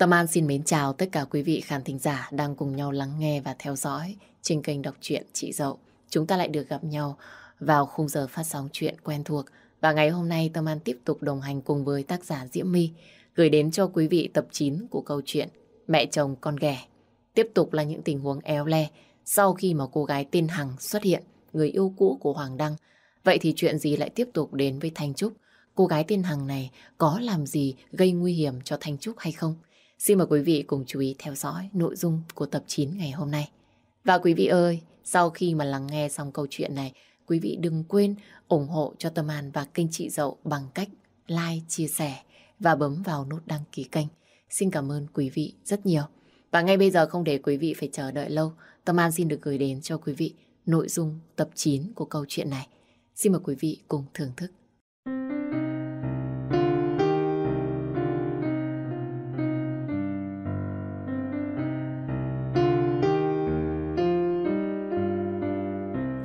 Tâm An xin mến chào tất cả quý vị khán thính giả đang cùng nhau lắng nghe và theo dõi trên kênh đọc truyện Chị Dậu. Chúng ta lại được gặp nhau vào khung giờ phát sóng chuyện quen thuộc. Và ngày hôm nay Tâm An tiếp tục đồng hành cùng với tác giả Diễm My gửi đến cho quý vị tập 9 của câu chuyện Mẹ chồng con ghẻ. Tiếp tục là những tình huống éo le sau khi mà cô gái tên Hằng xuất hiện, người yêu cũ của Hoàng Đăng. Vậy thì chuyện gì lại tiếp tục đến với Thanh Trúc? Cô gái tên Hằng này có làm gì gây nguy hiểm cho Thanh Trúc hay không? Xin mời quý vị cùng chú ý theo dõi nội dung của tập 9 ngày hôm nay. Và quý vị ơi, sau khi mà lắng nghe xong câu chuyện này, quý vị đừng quên ủng hộ cho Tâm An và kênh chị Dậu bằng cách like, chia sẻ và bấm vào nút đăng ký kênh. Xin cảm ơn quý vị rất nhiều. Và ngay bây giờ không để quý vị phải chờ đợi lâu, Tâm An xin được gửi đến cho quý vị nội dung tập 9 của câu chuyện này. Xin mời quý vị cùng thưởng thức.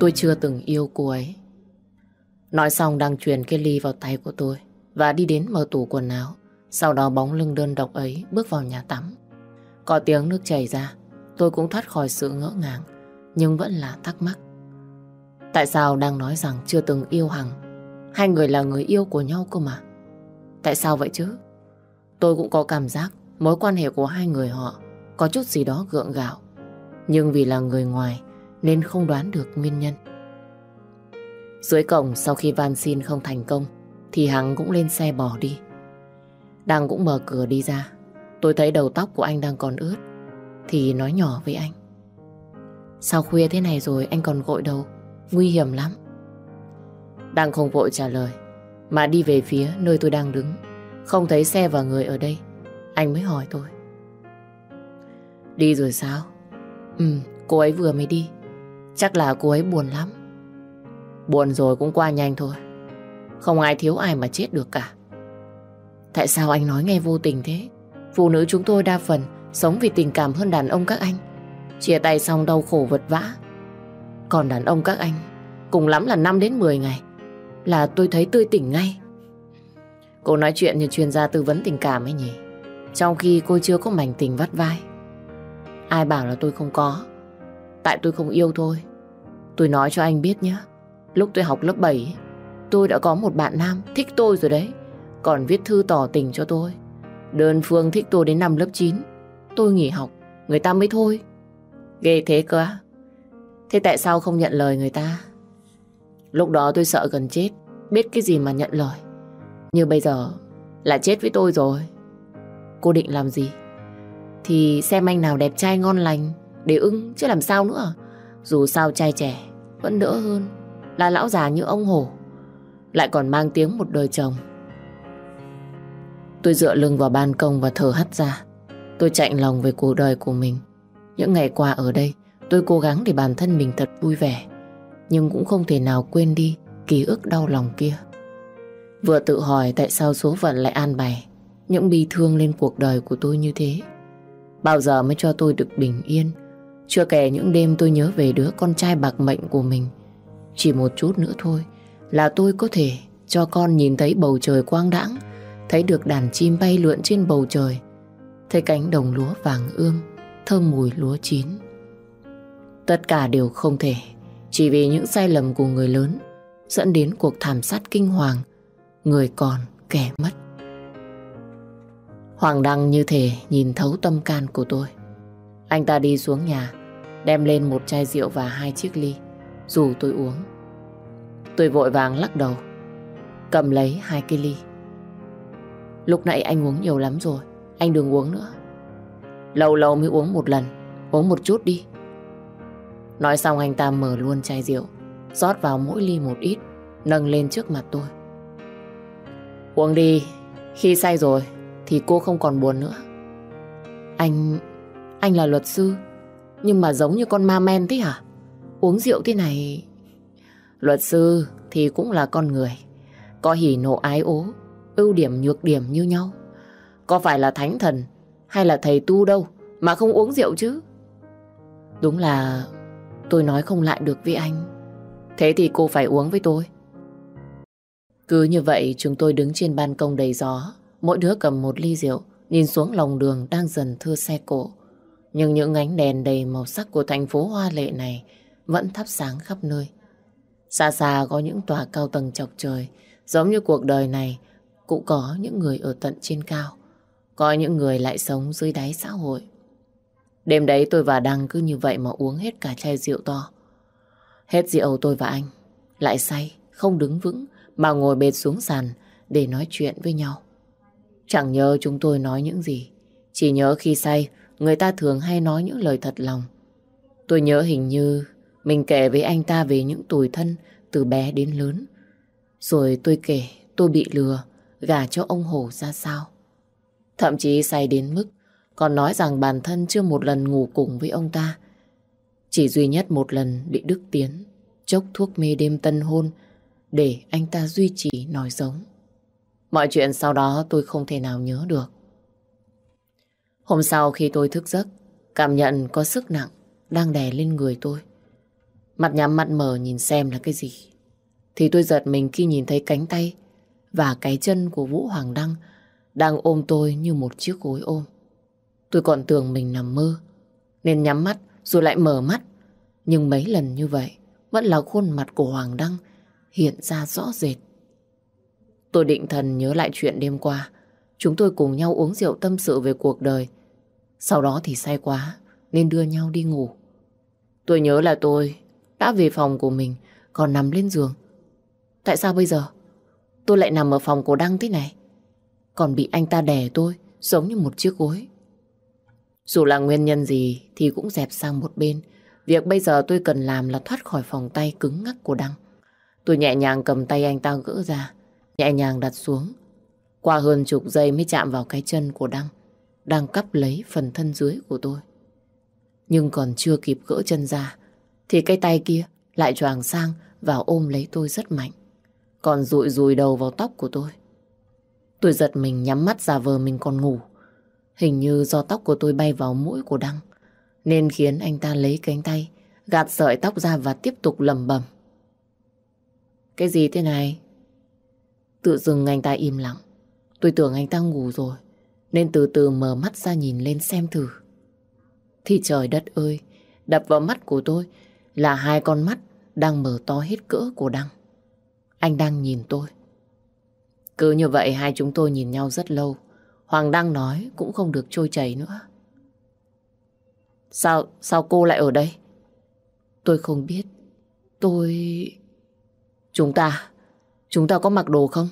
Tôi chưa từng yêu cô ấy. Nói xong đang truyền cái ly vào tay của tôi và đi đến mở tủ quần áo. Sau đó bóng lưng đơn độc ấy bước vào nhà tắm. Có tiếng nước chảy ra, tôi cũng thoát khỏi sự ngỡ ngàng, nhưng vẫn là thắc mắc. Tại sao đang nói rằng chưa từng yêu Hằng? Hai người là người yêu của nhau cơ mà. Tại sao vậy chứ? Tôi cũng có cảm giác mối quan hệ của hai người họ có chút gì đó gượng gạo. Nhưng vì là người ngoài nên không đoán được nguyên nhân. Dưới cổng sau khi van xin không thành công, thì Hằng cũng lên xe bỏ đi. Đang cũng mở cửa đi ra. Tôi thấy đầu tóc của anh đang còn ướt, thì nói nhỏ với anh. Sao khuya thế này rồi, anh còn gội đầu Nguy hiểm lắm Đang không vội trả lời, Mà đi về phía nơi tôi đang đứng Không thấy xe và người ở đây, Anh mới hỏi tôi Đi rồi sao Ừ cô ấy vừa mới đi Chắc là cô ấy buồn lắm. Buồn rồi cũng qua nhanh thôi. Không ai thiếu ai mà chết được cả. Tại sao anh nói nghe vô tình thế? Phụ nữ chúng tôi đa phần Sống vì tình cảm hơn đàn ông các anh. Chia tay xong đau khổ vật vã. Còn đàn ông các anh, Cùng lắm là 5 đến 10 ngày, Là tôi thấy tươi tỉnh ngay. Cô nói chuyện như chuyên gia tư vấn tình cảm ấy nhỉ. Trong khi cô chưa có mảnh tình vắt vai. Ai bảo là tôi không có? Tại tôi không yêu thôi. Tôi nói cho anh biết nhé Lúc tôi học lớp 7 Tôi đã có một bạn nam thích tôi rồi đấy, Còn viết thư tỏ tình cho tôi. Đơn phương thích tôi đến năm lớp 9 Tôi nghỉ học, Người ta mới thôi. Ghê thế cơ á. Thế tại sao không nhận lời người ta? Lúc đó tôi sợ gần chết, Biết cái gì mà nhận lời. Như bây giờ là chết với tôi rồi. Cô định làm gì? Thì xem anh nào đẹp trai ngon lành. Để ưng chứ làm sao nữa. Dù sao trai trẻ Vẫn đỡ hơn. Là lão già như ông hổ Lại còn mang tiếng một đời chồng. Tôi dựa lưng vào ban công và thở hắt ra. Tôi chạy lòng về cuộc đời của mình. Những ngày qua ở đây, tôi cố gắng để bản thân mình thật vui vẻ, nhưng cũng không thể nào quên đi ký ức đau lòng kia. Vừa tự hỏi tại sao số phận lại an bài những bi thương lên cuộc đời của tôi như thế. Bao giờ mới cho tôi được bình yên, chưa kể những đêm tôi nhớ về đứa con trai bạc mệnh của mình. Chỉ một chút nữa thôi là tôi có thể cho con nhìn thấy bầu trời quang đãng, thấy được đàn chim bay lượn trên bầu trời, thấy cánh đồng lúa vàng ươm thơm mùi lúa chín. Tất cả đều không thể, chỉ vì những sai lầm của người lớn dẫn đến cuộc thảm sát kinh hoàng, người còn kẻ mất. Hoàng Đăng như thể nhìn thấu tâm can của tôi. Anh ta đi xuống nhà, đem lên một chai rượu và hai chiếc ly, dù tôi uống. Tôi vội vàng lắc đầu, cầm lấy hai cái ly. Lúc nãy anh uống nhiều lắm rồi, anh đừng uống nữa. Lâu lâu mới uống một lần Uống một chút đi Nói xong anh ta mở luôn chai rượu rót vào mỗi ly một ít Nâng lên trước mặt tôi Uống đi Khi say rồi Thì cô không còn buồn nữa Anh... Anh là luật sư Nhưng mà giống như con ma men thế hả Uống rượu thế này Luật sư thì cũng là con người Có hỉ nộ ái ố Ưu điểm nhược điểm như nhau Có phải là thánh thần hay là thầy tu đâu mà không uống rượu chứ. Đúng là tôi nói không lại được với anh. Thế thì cô phải uống với tôi. Cứ như vậy chúng tôi đứng trên ban công đầy gió, mỗi đứa cầm một ly rượu, nhìn xuống lòng đường đang dần thưa xe cộ. Nhưng những ánh đèn đầy màu sắc của thành phố hoa lệ này vẫn thắp sáng khắp nơi. Xa xa có những tòa cao tầng chọc trời, giống như cuộc đời này cũng có những người ở tận trên cao. Có những người lại sống dưới đáy xã hội. Đêm đấy tôi và Đăng cứ như vậy mà uống hết cả chai rượu to. Hết rượu tôi và anh lại say, không đứng vững mà ngồi bệt xuống sàn để nói chuyện với nhau. Chẳng nhớ chúng tôi nói những gì, chỉ nhớ khi say người ta thường hay nói những lời thật lòng. Tôi nhớ hình như mình kể với anh ta về những tuổi thân từ bé đến lớn. Rồi tôi kể tôi bị lừa, gả cho ông Hổ ra sao. Thậm chí say đến mức còn nói rằng bản thân chưa một lần ngủ cùng với ông ta. Chỉ duy nhất một lần bị Đức Tiến chốc thuốc mê đêm tân hôn để anh ta duy trì nói giống. Mọi chuyện sau đó tôi không thể nào nhớ được. Hôm sau khi tôi thức giấc, cảm nhận có sức nặng đang đè lên người tôi. Mặt nhắm mắt mở nhìn xem là cái gì. Thì tôi giật mình khi nhìn thấy cánh tay và cái chân của Vũ Hoàng Đăng đang ôm tôi như một chiếc gối ôm. Tôi còn tưởng mình nằm mơ, nên nhắm mắt rồi lại mở mắt. Nhưng mấy lần như vậy, vẫn là khuôn mặt của Hoàng Đăng hiện ra rõ rệt. Tôi định thần nhớ lại chuyện đêm qua. Chúng tôi cùng nhau uống rượu tâm sự về cuộc đời. Sau đó thì say quá, nên đưa nhau đi ngủ. Tôi nhớ là tôi đã về phòng của mình, còn nằm lên giường. Tại sao bây giờ tôi lại nằm ở phòng của Đăng thế này? Còn bị anh ta đè tôi, giống như một chiếc gối. Dù là nguyên nhân gì thì cũng dẹp sang một bên. Việc bây giờ tôi cần làm là thoát khỏi phòng tay cứng ngắc của Đăng. Tôi nhẹ nhàng cầm tay anh ta gỡ ra, nhẹ nhàng đặt xuống. Qua hơn chục giây mới chạm vào cái chân của Đăng, đang cắp lấy phần thân dưới của tôi. Nhưng còn chưa kịp gỡ chân ra, thì cái tay kia lại choàng sang và ôm lấy tôi rất mạnh. Còn rụi rùi đầu vào tóc của tôi. Tôi giật mình nhắm mắt giả vờ mình còn ngủ. Hình như do tóc của tôi bay vào mũi của Đăng, nên khiến anh ta lấy cánh tay, gạt sợi tóc ra và tiếp tục lầm bầm. Cái gì thế này? Tự dưng anh ta im lặng. Tôi tưởng anh ta ngủ rồi, nên từ từ mở mắt ra nhìn lên xem thử. Thì trời đất ơi, đập vào mắt của tôi là hai con mắt đang mở to hết cỡ của Đăng. Anh đang nhìn tôi. Cứ như vậy hai chúng tôi nhìn nhau rất lâu. Hoàng Đăng nói cũng không được trôi chảy nữa. Sao, sao cô lại ở đây? Tôi không biết. Tôi... Chúng ta, chúng ta có mặc đồ không?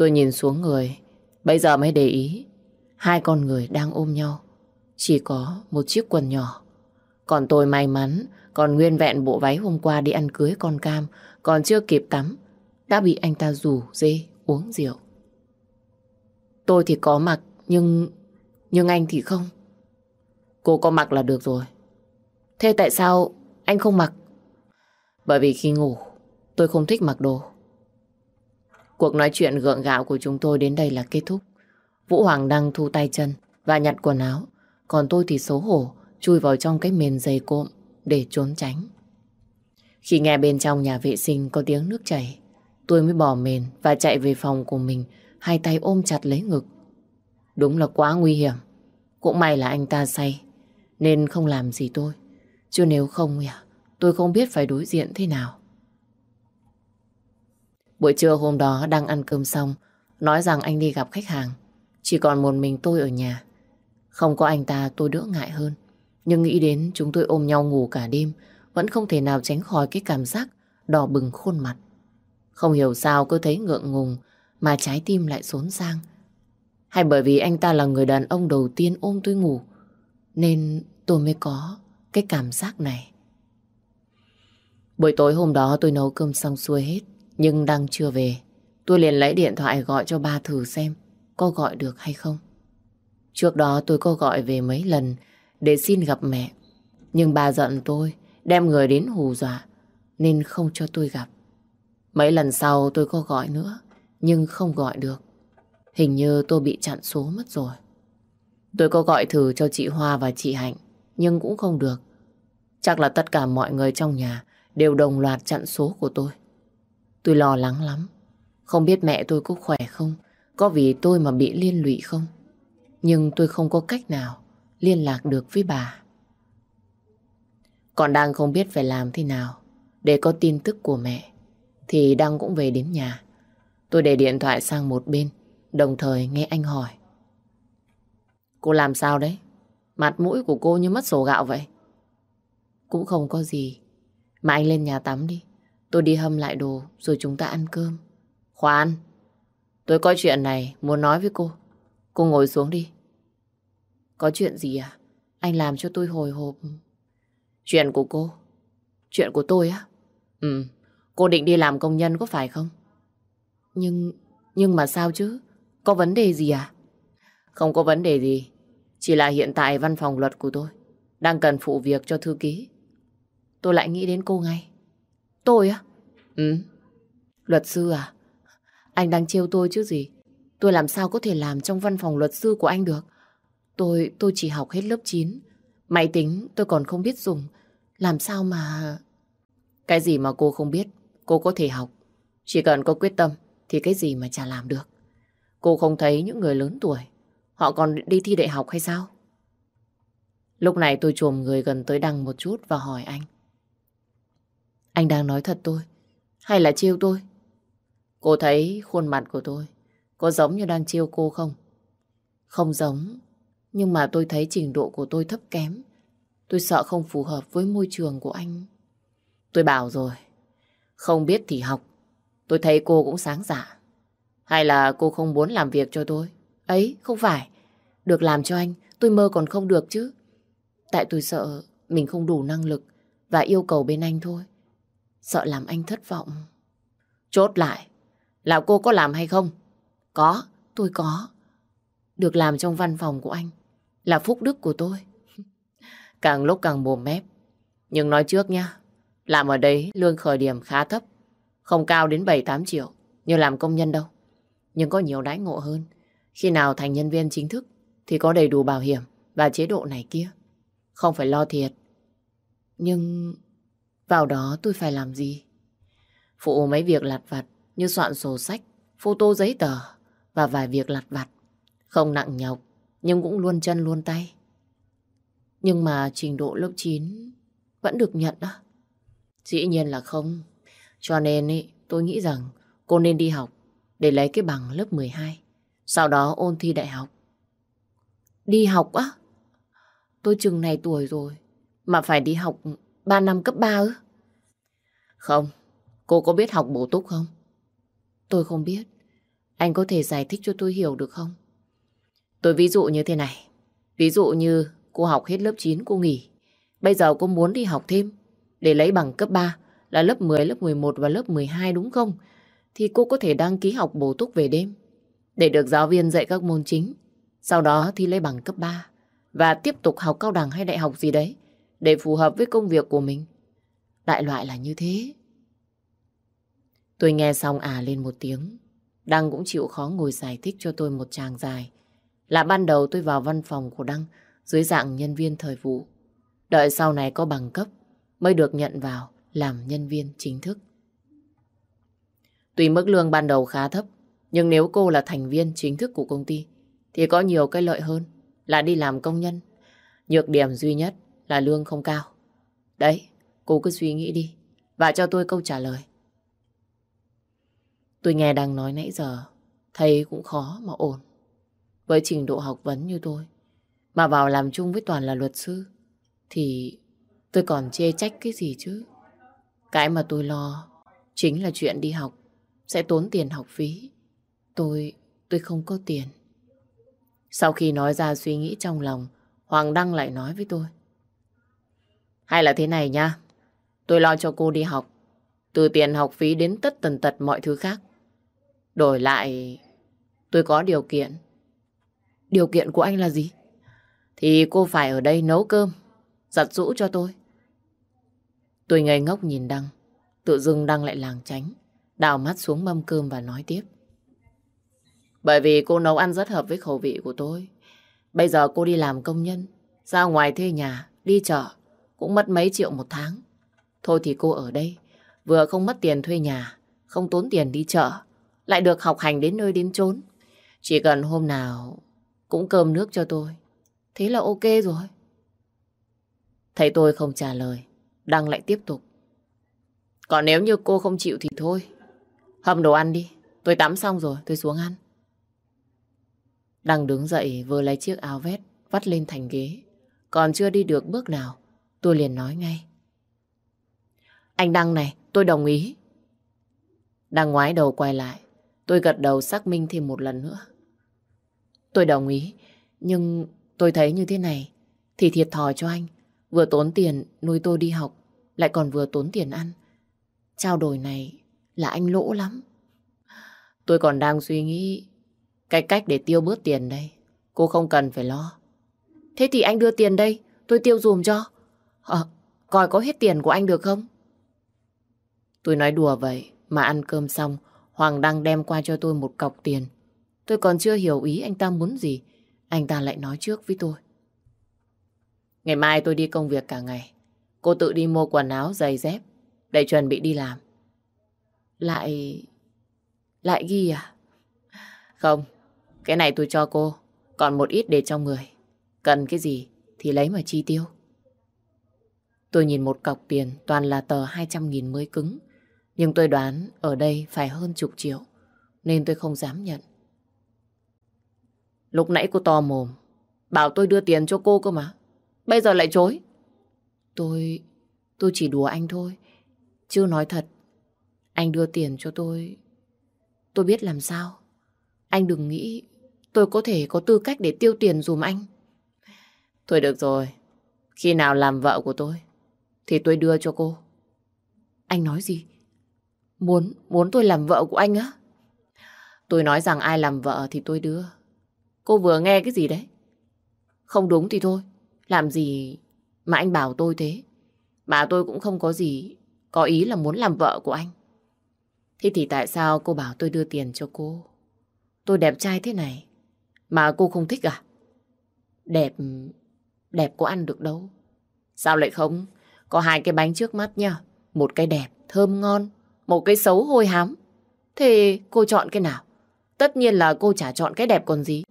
Tôi nhìn xuống người, bây giờ mới để ý. Hai con người đang ôm nhau. Chỉ có một chiếc quần nhỏ. Còn tôi may mắn, còn nguyên vẹn bộ váy hôm qua đi ăn cưới con cam, còn chưa kịp tắm, đã bị anh ta rủ dê uống rượu. Tôi thì có mặc, nhưng... nhưng anh thì không. Cô có mặc là được rồi. Thế tại sao anh không mặc? Bởi vì khi ngủ, tôi không thích mặc đồ. Cuộc nói chuyện gượng gạo của chúng tôi đến đây là kết thúc. Vũ Hoàng đang thu tay chân và nhặt quần áo. Còn tôi thì xấu hổ, chui vào trong cái mền dày cộm để trốn tránh. Khi nghe bên trong nhà vệ sinh có tiếng nước chảy, tôi mới bỏ mền và chạy về phòng của mình, hai tay ôm chặt lấy ngực. Đúng là quá nguy hiểm. Cũng may là anh ta say, nên không làm gì tôi. Chứ nếu không, tôi không biết phải đối diện thế nào. Buổi trưa hôm đó đang ăn cơm xong, nói rằng anh đi gặp khách hàng. Chỉ còn một mình tôi ở nhà. Không có anh ta tôi đỡ ngại hơn. Nhưng nghĩ đến chúng tôi ôm nhau ngủ cả đêm, vẫn không thể nào tránh khỏi cái cảm giác đỏ bừng khuôn mặt. Không hiểu sao cứ thấy ngượng ngùng mà trái tim lại xốn sang. Hay bởi vì anh ta là người đàn ông đầu tiên ôm tôi ngủ, nên tôi mới có cái cảm giác này. Buổi tối hôm đó tôi nấu cơm xong xuôi hết, nhưng đang chưa về. Tôi liền lấy điện thoại gọi cho ba thử xem có gọi được hay không. Trước đó tôi có gọi về mấy lần để xin gặp mẹ. Nhưng bà giận tôi, đem người đến hù dọa, nên không cho tôi gặp. Mấy lần sau tôi có gọi nữa, nhưng không gọi được. Hình như tôi bị chặn số mất rồi. Tôi có gọi thử cho chị Hoa và chị Hạnh, nhưng cũng không được. Chắc là tất cả mọi người trong nhà đều đồng loạt chặn số của tôi. Tôi lo lắng lắm. Không biết mẹ tôi có khỏe không, có vì tôi mà bị liên lụy không? Nhưng tôi không có cách nào liên lạc được với bà. Còn đang không biết phải làm thế nào để có tin tức của mẹ thì Đăng cũng về đến nhà. Tôi để điện thoại sang một bên đồng thời nghe anh hỏi. Cô làm sao đấy? Mặt mũi của cô như mất sổ gạo vậy. Cũng không có gì. Mà anh lên nhà tắm đi. Tôi đi hâm lại đồ, rồi chúng ta ăn cơm. Khoan. Tôi có chuyện này muốn nói với cô. Cô ngồi xuống đi. Có chuyện gì à? Anh làm cho tôi hồi hộp. Chuyện của cô. Chuyện của tôi á? Ừ. Cô định đi làm công nhân có phải không? Nhưng... Nhưng mà sao chứ? Có vấn đề gì à? Không có vấn đề gì. Chỉ là hiện tại văn phòng luật của tôi đang cần phụ việc cho thư ký. Tôi lại nghĩ đến cô ngay. Tôi á? Ừ. Luật sư à? Anh đang trêu tôi chứ gì? Tôi làm sao có thể làm trong văn phòng luật sư của anh được? Tôi, tôi chỉ học hết lớp 9. Máy tính tôi còn không biết dùng. Làm sao mà... Cái gì mà cô không biết, cô có thể học. Chỉ cần có quyết tâm thì cái gì mà chả làm được. Cô không thấy những người lớn tuổi, họ còn đi thi đại học hay sao? Lúc này tôi chuồm người gần tới Đăng một chút và hỏi anh. Anh đang nói thật tôi, hay là chiêu tôi? Cô thấy khuôn mặt của tôi có giống như đang chiêu cô không? Không giống, nhưng mà tôi thấy trình độ của tôi thấp kém. Tôi sợ không phù hợp với môi trường của anh. Tôi bảo rồi, không biết thì học. Tôi thấy cô cũng sáng dạ. Hay là cô không muốn làm việc cho tôi? Ấy, không phải. Được làm cho anh, tôi mơ còn không được chứ. Tại tôi sợ mình không đủ năng lực và yêu cầu bên anh thôi. Sợ làm anh thất vọng. Chốt lại, là cô có làm hay không? Có, tôi có. Được làm trong văn phòng của anh là phúc đức của tôi. Càng lúc càng mồm mép. Nhưng nói trước nha, làm ở đấy lương khởi điểm khá thấp. Không cao đến 7-8 triệu như làm công nhân đâu. Nhưng có nhiều đãi ngộ hơn. Khi nào thành nhân viên chính thức thì có đầy đủ bảo hiểm và chế độ này kia. Không phải lo thiệt. Nhưng vào đó tôi phải làm gì? Phụ mấy việc lặt vặt như soạn sổ sách, photo giấy tờ và vài việc lặt vặt. Không nặng nhọc, nhưng cũng luôn chân luôn tay. Nhưng mà trình độ lớp 9 vẫn được nhận đó. Dĩ nhiên là không. Cho nên ý, tôi nghĩ rằng cô nên đi học để lấy cái bằng lớp 12. Sau đó ôn thi đại học. Đi học á? Tôi chừng này tuổi rồi. Mà phải đi học 3 năm cấp 3 ư? Không. Cô có biết học bổ túc không? Tôi không biết. Anh có thể giải thích cho tôi hiểu được không? Tôi ví dụ như thế này. Ví dụ như cô học hết lớp 9 cô nghỉ. Bây giờ cô muốn đi học thêm để lấy bằng cấp 3 là lớp 10, lớp 11 và lớp 12 đúng không? Thì cô có thể đăng ký học bổ túc về đêm để được giáo viên dạy các môn chính. Sau đó thi lấy bằng cấp 3 và tiếp tục học cao đẳng hay đại học gì đấy để phù hợp với công việc của mình. Đại loại là như thế. Tôi nghe xong à lên một tiếng. Đăng cũng chịu khó ngồi giải thích cho tôi một tràng dài. Là ban đầu tôi vào văn phòng của Đăng dưới dạng nhân viên thời vụ. Đợi sau này có bằng cấp mới được nhận vào làm nhân viên chính thức. Tuy mức lương ban đầu khá thấp, nhưng nếu cô là thành viên chính thức của công ty thì có nhiều cái lợi hơn là đi làm công nhân. Nhược điểm duy nhất là lương không cao. Đấy, cô cứ suy nghĩ đi và cho tôi câu trả lời. Tôi nghe đang nói nãy giờ, thấy cũng khó mà ổn. Với trình độ học vấn như tôi, mà vào làm chung với toàn là luật sư, thì tôi còn chê trách cái gì chứ? Cái mà tôi lo chính là chuyện đi học, sẽ tốn tiền học phí. Tôi, tôi không có tiền. Sau khi nói ra suy nghĩ trong lòng, Hoàng Đăng lại nói với tôi. Hay là thế này nha, tôi lo cho cô đi học, từ tiền học phí đến tất tần tật mọi thứ khác. Đổi lại, tôi có điều kiện. Điều kiện của anh là gì? Thì cô phải ở đây nấu cơm, giặt rũ cho tôi. Tôi ngây ngốc nhìn Đăng, tự dưng Đăng lại làng tránh, đào mắt xuống mâm cơm và nói tiếp. Bởi vì cô nấu ăn rất hợp với khẩu vị của tôi. Bây giờ cô đi làm công nhân, ra ngoài thuê nhà, đi chợ, cũng mất mấy triệu một tháng. Thôi thì cô ở đây, vừa không mất tiền thuê nhà, không tốn tiền đi chợ, lại được học hành đến nơi đến chốn. Chỉ cần hôm nào cũng cơm nước cho tôi. Thế là ok rồi. Thấy tôi không trả lời, Đăng lại tiếp tục. Còn nếu như cô không chịu thì thôi. Hầm đồ ăn đi. Tôi tắm xong rồi, tôi xuống ăn. Đăng đứng dậy vừa lấy chiếc áo vest vắt lên thành ghế. Còn chưa đi được bước nào, tôi liền nói ngay. Anh Đăng này, tôi đồng ý. Đăng ngoái đầu quay lại, tôi gật đầu xác minh thêm một lần nữa. Tôi đồng ý, nhưng tôi thấy như thế này thì thiệt thòi cho anh. Vừa tốn tiền nuôi tôi đi học, lại còn vừa tốn tiền ăn. Trao đổi này là anh lỗ lắm. Tôi còn đang suy nghĩ cái cách để tiêu bớt tiền đây. Cô không cần phải lo. Thế thì anh đưa tiền đây, tôi tiêu dùm cho. Ờ, coi có hết tiền của anh được không? Tôi nói đùa vậy, mà ăn cơm xong, Hoàng Đăng đem qua cho tôi một cọc tiền. Tôi còn chưa hiểu ý anh ta muốn gì, anh ta lại nói trước với tôi. Ngày mai tôi đi công việc cả ngày. Cô tự đi mua quần áo, giày dép để chuẩn bị đi làm. Lại... lại ghi à? Không, cái này tôi cho cô, còn một ít để trong người. Cần cái gì thì lấy mà chi tiêu. Tôi nhìn một cọc tiền toàn là tờ 200.000 mới cứng. Nhưng tôi đoán ở đây phải hơn chục triệu, nên tôi không dám nhận. Lúc nãy cô to mồm, bảo tôi đưa tiền cho cô cơ mà. Bây giờ lại chối. Tôi... tôi chỉ đùa anh thôi. Chưa nói thật. Anh đưa tiền cho tôi. Tôi biết làm sao. Anh đừng nghĩ tôi có thể có tư cách để tiêu tiền dùm anh. Thôi được rồi. Khi nào làm vợ của tôi, thì tôi đưa cho cô. Anh nói gì? Muốn, muốn tôi làm vợ của anh á? Tôi nói rằng ai làm vợ thì tôi đưa. Cô vừa nghe cái gì đấy? Không đúng thì thôi. Làm gì mà anh bảo tôi thế? Mà tôi cũng không có gì có ý là muốn làm vợ của anh. Thế thì tại sao cô bảo tôi đưa tiền cho cô? Tôi đẹp trai thế này mà cô không thích à? Đẹp... đẹp có ăn được đâu. Sao lại không? Có hai cái bánh trước mắt nha. Một cái đẹp, thơm ngon. Một cái xấu hôi hám. Thế cô chọn cái nào? Tất nhiên là cô chả chọn cái đẹp còn gì.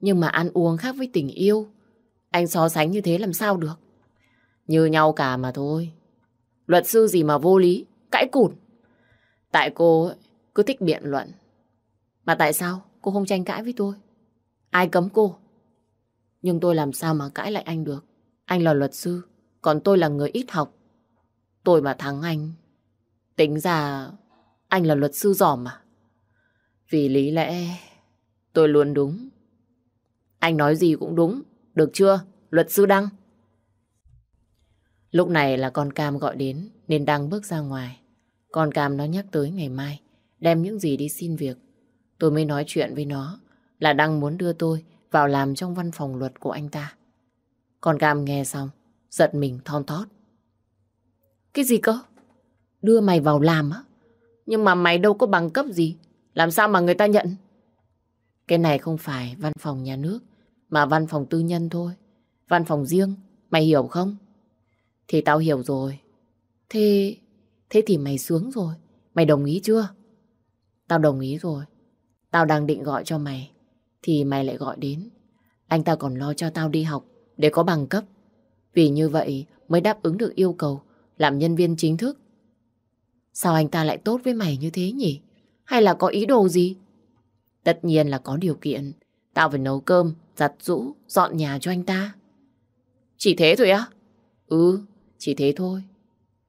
Nhưng mà ăn uống khác với tình yêu. Anh so sánh như thế làm sao được? Như nhau cả mà thôi. Luật sư gì mà vô lý, cãi cụt. Tại cô cứ thích biện luận. Mà tại sao cô không tranh cãi với tôi? Ai cấm cô? Nhưng tôi làm sao mà cãi lại anh được? Anh là luật sư, còn tôi là người ít học. Tôi mà thắng anh, tính ra anh là luật sư giỏi mà. Vì lý lẽ tôi luôn đúng. Anh nói gì cũng đúng, được chưa, luật sư Đăng? Lúc này là con Cam gọi đến nên Đăng bước ra ngoài. Con Cam nó nhắc tới ngày mai đem những gì đi xin việc. Tôi mới nói chuyện với nó là Đăng muốn đưa tôi vào làm trong văn phòng luật của anh ta. Con Cam nghe xong, giật mình thon thót. Cái gì cơ? Đưa mày vào làm á? Nhưng mà mày đâu có bằng cấp gì. Làm sao mà người ta nhận? Cái này không phải văn phòng nhà nước, mà văn phòng tư nhân thôi. Văn phòng riêng, mày hiểu không? Thì tao hiểu rồi. Thế... Thế thì mày sướng rồi. Mày đồng ý chưa? Tao đồng ý rồi. Tao đang định gọi cho mày. Thì mày lại gọi đến. Anh ta còn lo cho tao đi học để có bằng cấp. Vì như vậy mới đáp ứng được yêu cầu làm nhân viên chính thức. Sao anh ta lại tốt với mày như thế nhỉ? Hay là có ý đồ gì? Tất nhiên là có điều kiện. Tao phải nấu cơm, giặt rũ, dọn nhà cho anh ta. Chỉ thế thôi á? Ừ, chỉ thế thôi.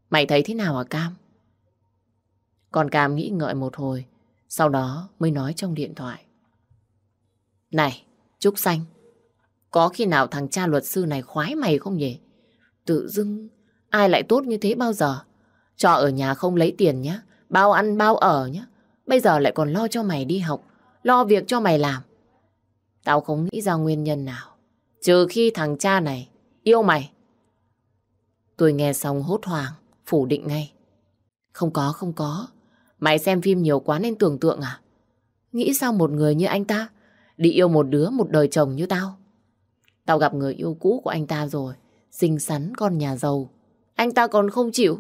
Mày thấy thế nào hả Cam? Còn Cam nghĩ ngợi một hồi, sau đó mới nói trong điện thoại. Này, Trúc Xanh, có khi nào thằng cha luật sư này khoái mày không nhỉ? Tự dưng, ai lại tốt như thế bao giờ? Cho ở nhà không lấy tiền nhá, bao ăn bao ở nhá. Bây giờ lại còn lo cho mày đi học, lo việc cho mày làm. Tao không nghĩ ra nguyên nhân nào. Trừ khi thằng cha này yêu mày. Tôi nghe xong hốt hoảng, phủ định ngay. Không có, không có. Mày xem phim nhiều quá nên tưởng tượng à? Nghĩ sao một người như anh ta đi yêu một đứa một đời chồng như tao? Tao gặp người yêu cũ của anh ta rồi. Xinh xắn con nhà giàu. Anh ta còn không chịu.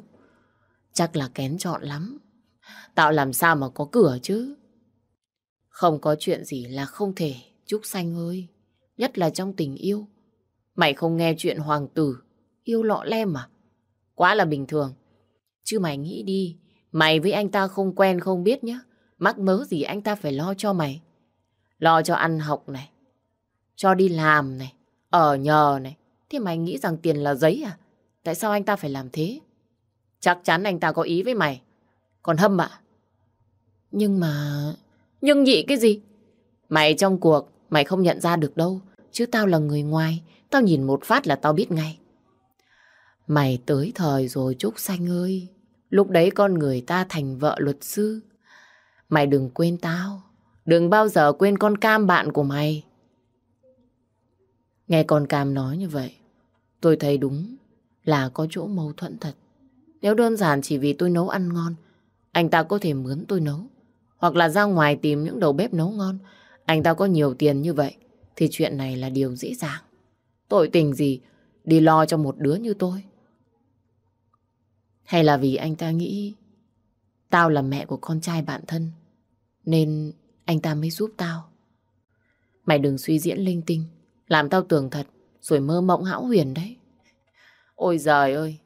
Chắc là kén chọn lắm. Tao làm sao mà có cửa chứ? Không có chuyện gì là không thể, Trúc Xanh ơi. Nhất là trong tình yêu. Mày không nghe chuyện hoàng tử, yêu lọ lem à? Quá là bình thường. Chứ mày nghĩ đi, mày với anh ta không quen không biết nhá. Mắc mớ gì anh ta phải lo cho mày. Lo cho ăn học này, cho đi làm này, ở nhờ này. Thế mày nghĩ rằng tiền là giấy à? Tại sao anh ta phải làm thế? Chắc chắn anh ta có ý với mày. Còn Hâm ạ? Nhưng mà... Nhưng nhị cái gì? Mày trong cuộc, mày không nhận ra được đâu. Chứ tao là người ngoài, tao nhìn một phát là tao biết ngay. Mày tới thời rồi Trúc Xanh ơi. Lúc đấy con người ta thành vợ luật sư. Mày đừng quên tao. Đừng bao giờ quên con cam bạn của mày. Nghe con cam nói như vậy, tôi thấy đúng là có chỗ mâu thuẫn thật. Nếu đơn giản chỉ vì tôi nấu ăn ngon, anh ta có thể mướn tôi nấu. Hoặc là ra ngoài tìm những đầu bếp nấu ngon. Anh ta có nhiều tiền như vậy, thì chuyện này là điều dễ dàng. Tội tình gì đi lo cho một đứa như tôi. Hay là vì anh ta nghĩ tao là mẹ của con trai bạn thân, nên anh ta mới giúp tao. Mày đừng suy diễn linh tinh, làm tao tưởng thật, rồi mơ mộng hão huyền đấy. Ôi giời ơi,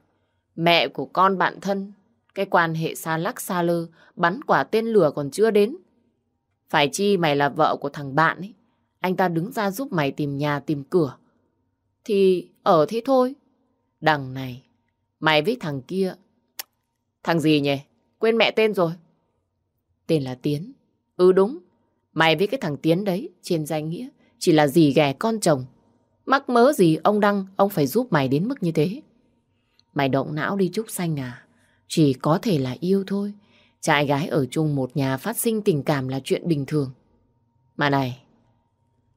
mẹ của con bạn thân, cái quan hệ xa lắc xa lơ, bắn quả tên lửa còn chưa đến. Phải chi mày là vợ của thằng bạn ấy, anh ta đứng ra giúp mày tìm nhà tìm cửa. Thì ở thế thôi. Đằng này, mày với thằng kia. Thằng gì nhỉ? Quên mẹ tên rồi. Tên là Tiến. Ừ đúng, mày với cái thằng Tiến đấy, trên danh nghĩa, chỉ là gì ghẻ con chồng. Mắc mớ gì ông Đăng, ông phải giúp mày đến mức như thế. Mày động não đi Trúc Xanh à. Chỉ có thể là yêu thôi. Trai gái ở chung một nhà phát sinh tình cảm là chuyện bình thường. Mà này,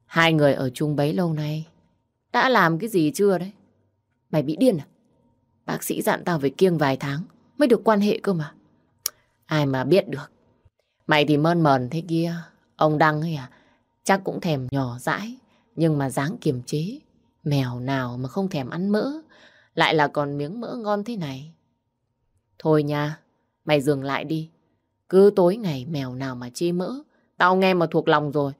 hai người ở chung bấy lâu nay, đã làm cái gì chưa đấy? Mày bị điên à? Bác sĩ dặn tao phải kiêng vài tháng mới được quan hệ cơ mà. Ai mà biết được. Mày thì mơn mờn thế kia. Ông Đăng ấy à, chắc cũng thèm nhỏ dãi, nhưng mà dáng kiềm chế. Mèo nào mà không thèm ăn mỡ, lại là còn miếng mỡ ngon thế này. Thôi nha, mày dừng lại đi. Cứ tối ngày mèo nào mà chê mỡ, tao nghe mà thuộc lòng rồi.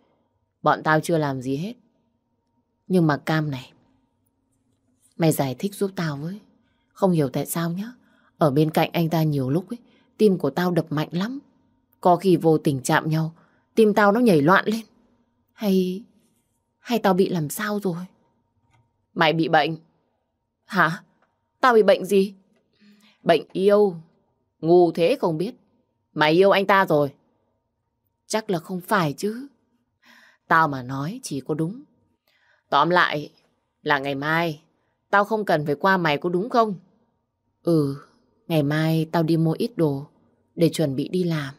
Bọn tao chưa làm gì hết. Nhưng mà cam này, mày giải thích giúp tao với. Không hiểu tại sao nhá. Ở bên cạnh anh ta nhiều lúc ấy, tim của tao đập mạnh lắm. Có khi vô tình chạm nhau, tim tao nó nhảy loạn lên. Hay... hay tao bị làm sao rồi? Mày bị bệnh. Hả? Tao bị bệnh gì? Bệnh yêu. Ngu thế không biết. Mày yêu anh ta rồi. Chắc là không phải chứ. Tao mà nói chỉ có đúng. Tóm lại là ngày mai tao không cần phải qua mày có đúng không? Ừ, ngày mai tao đi mua ít đồ để chuẩn bị đi làm.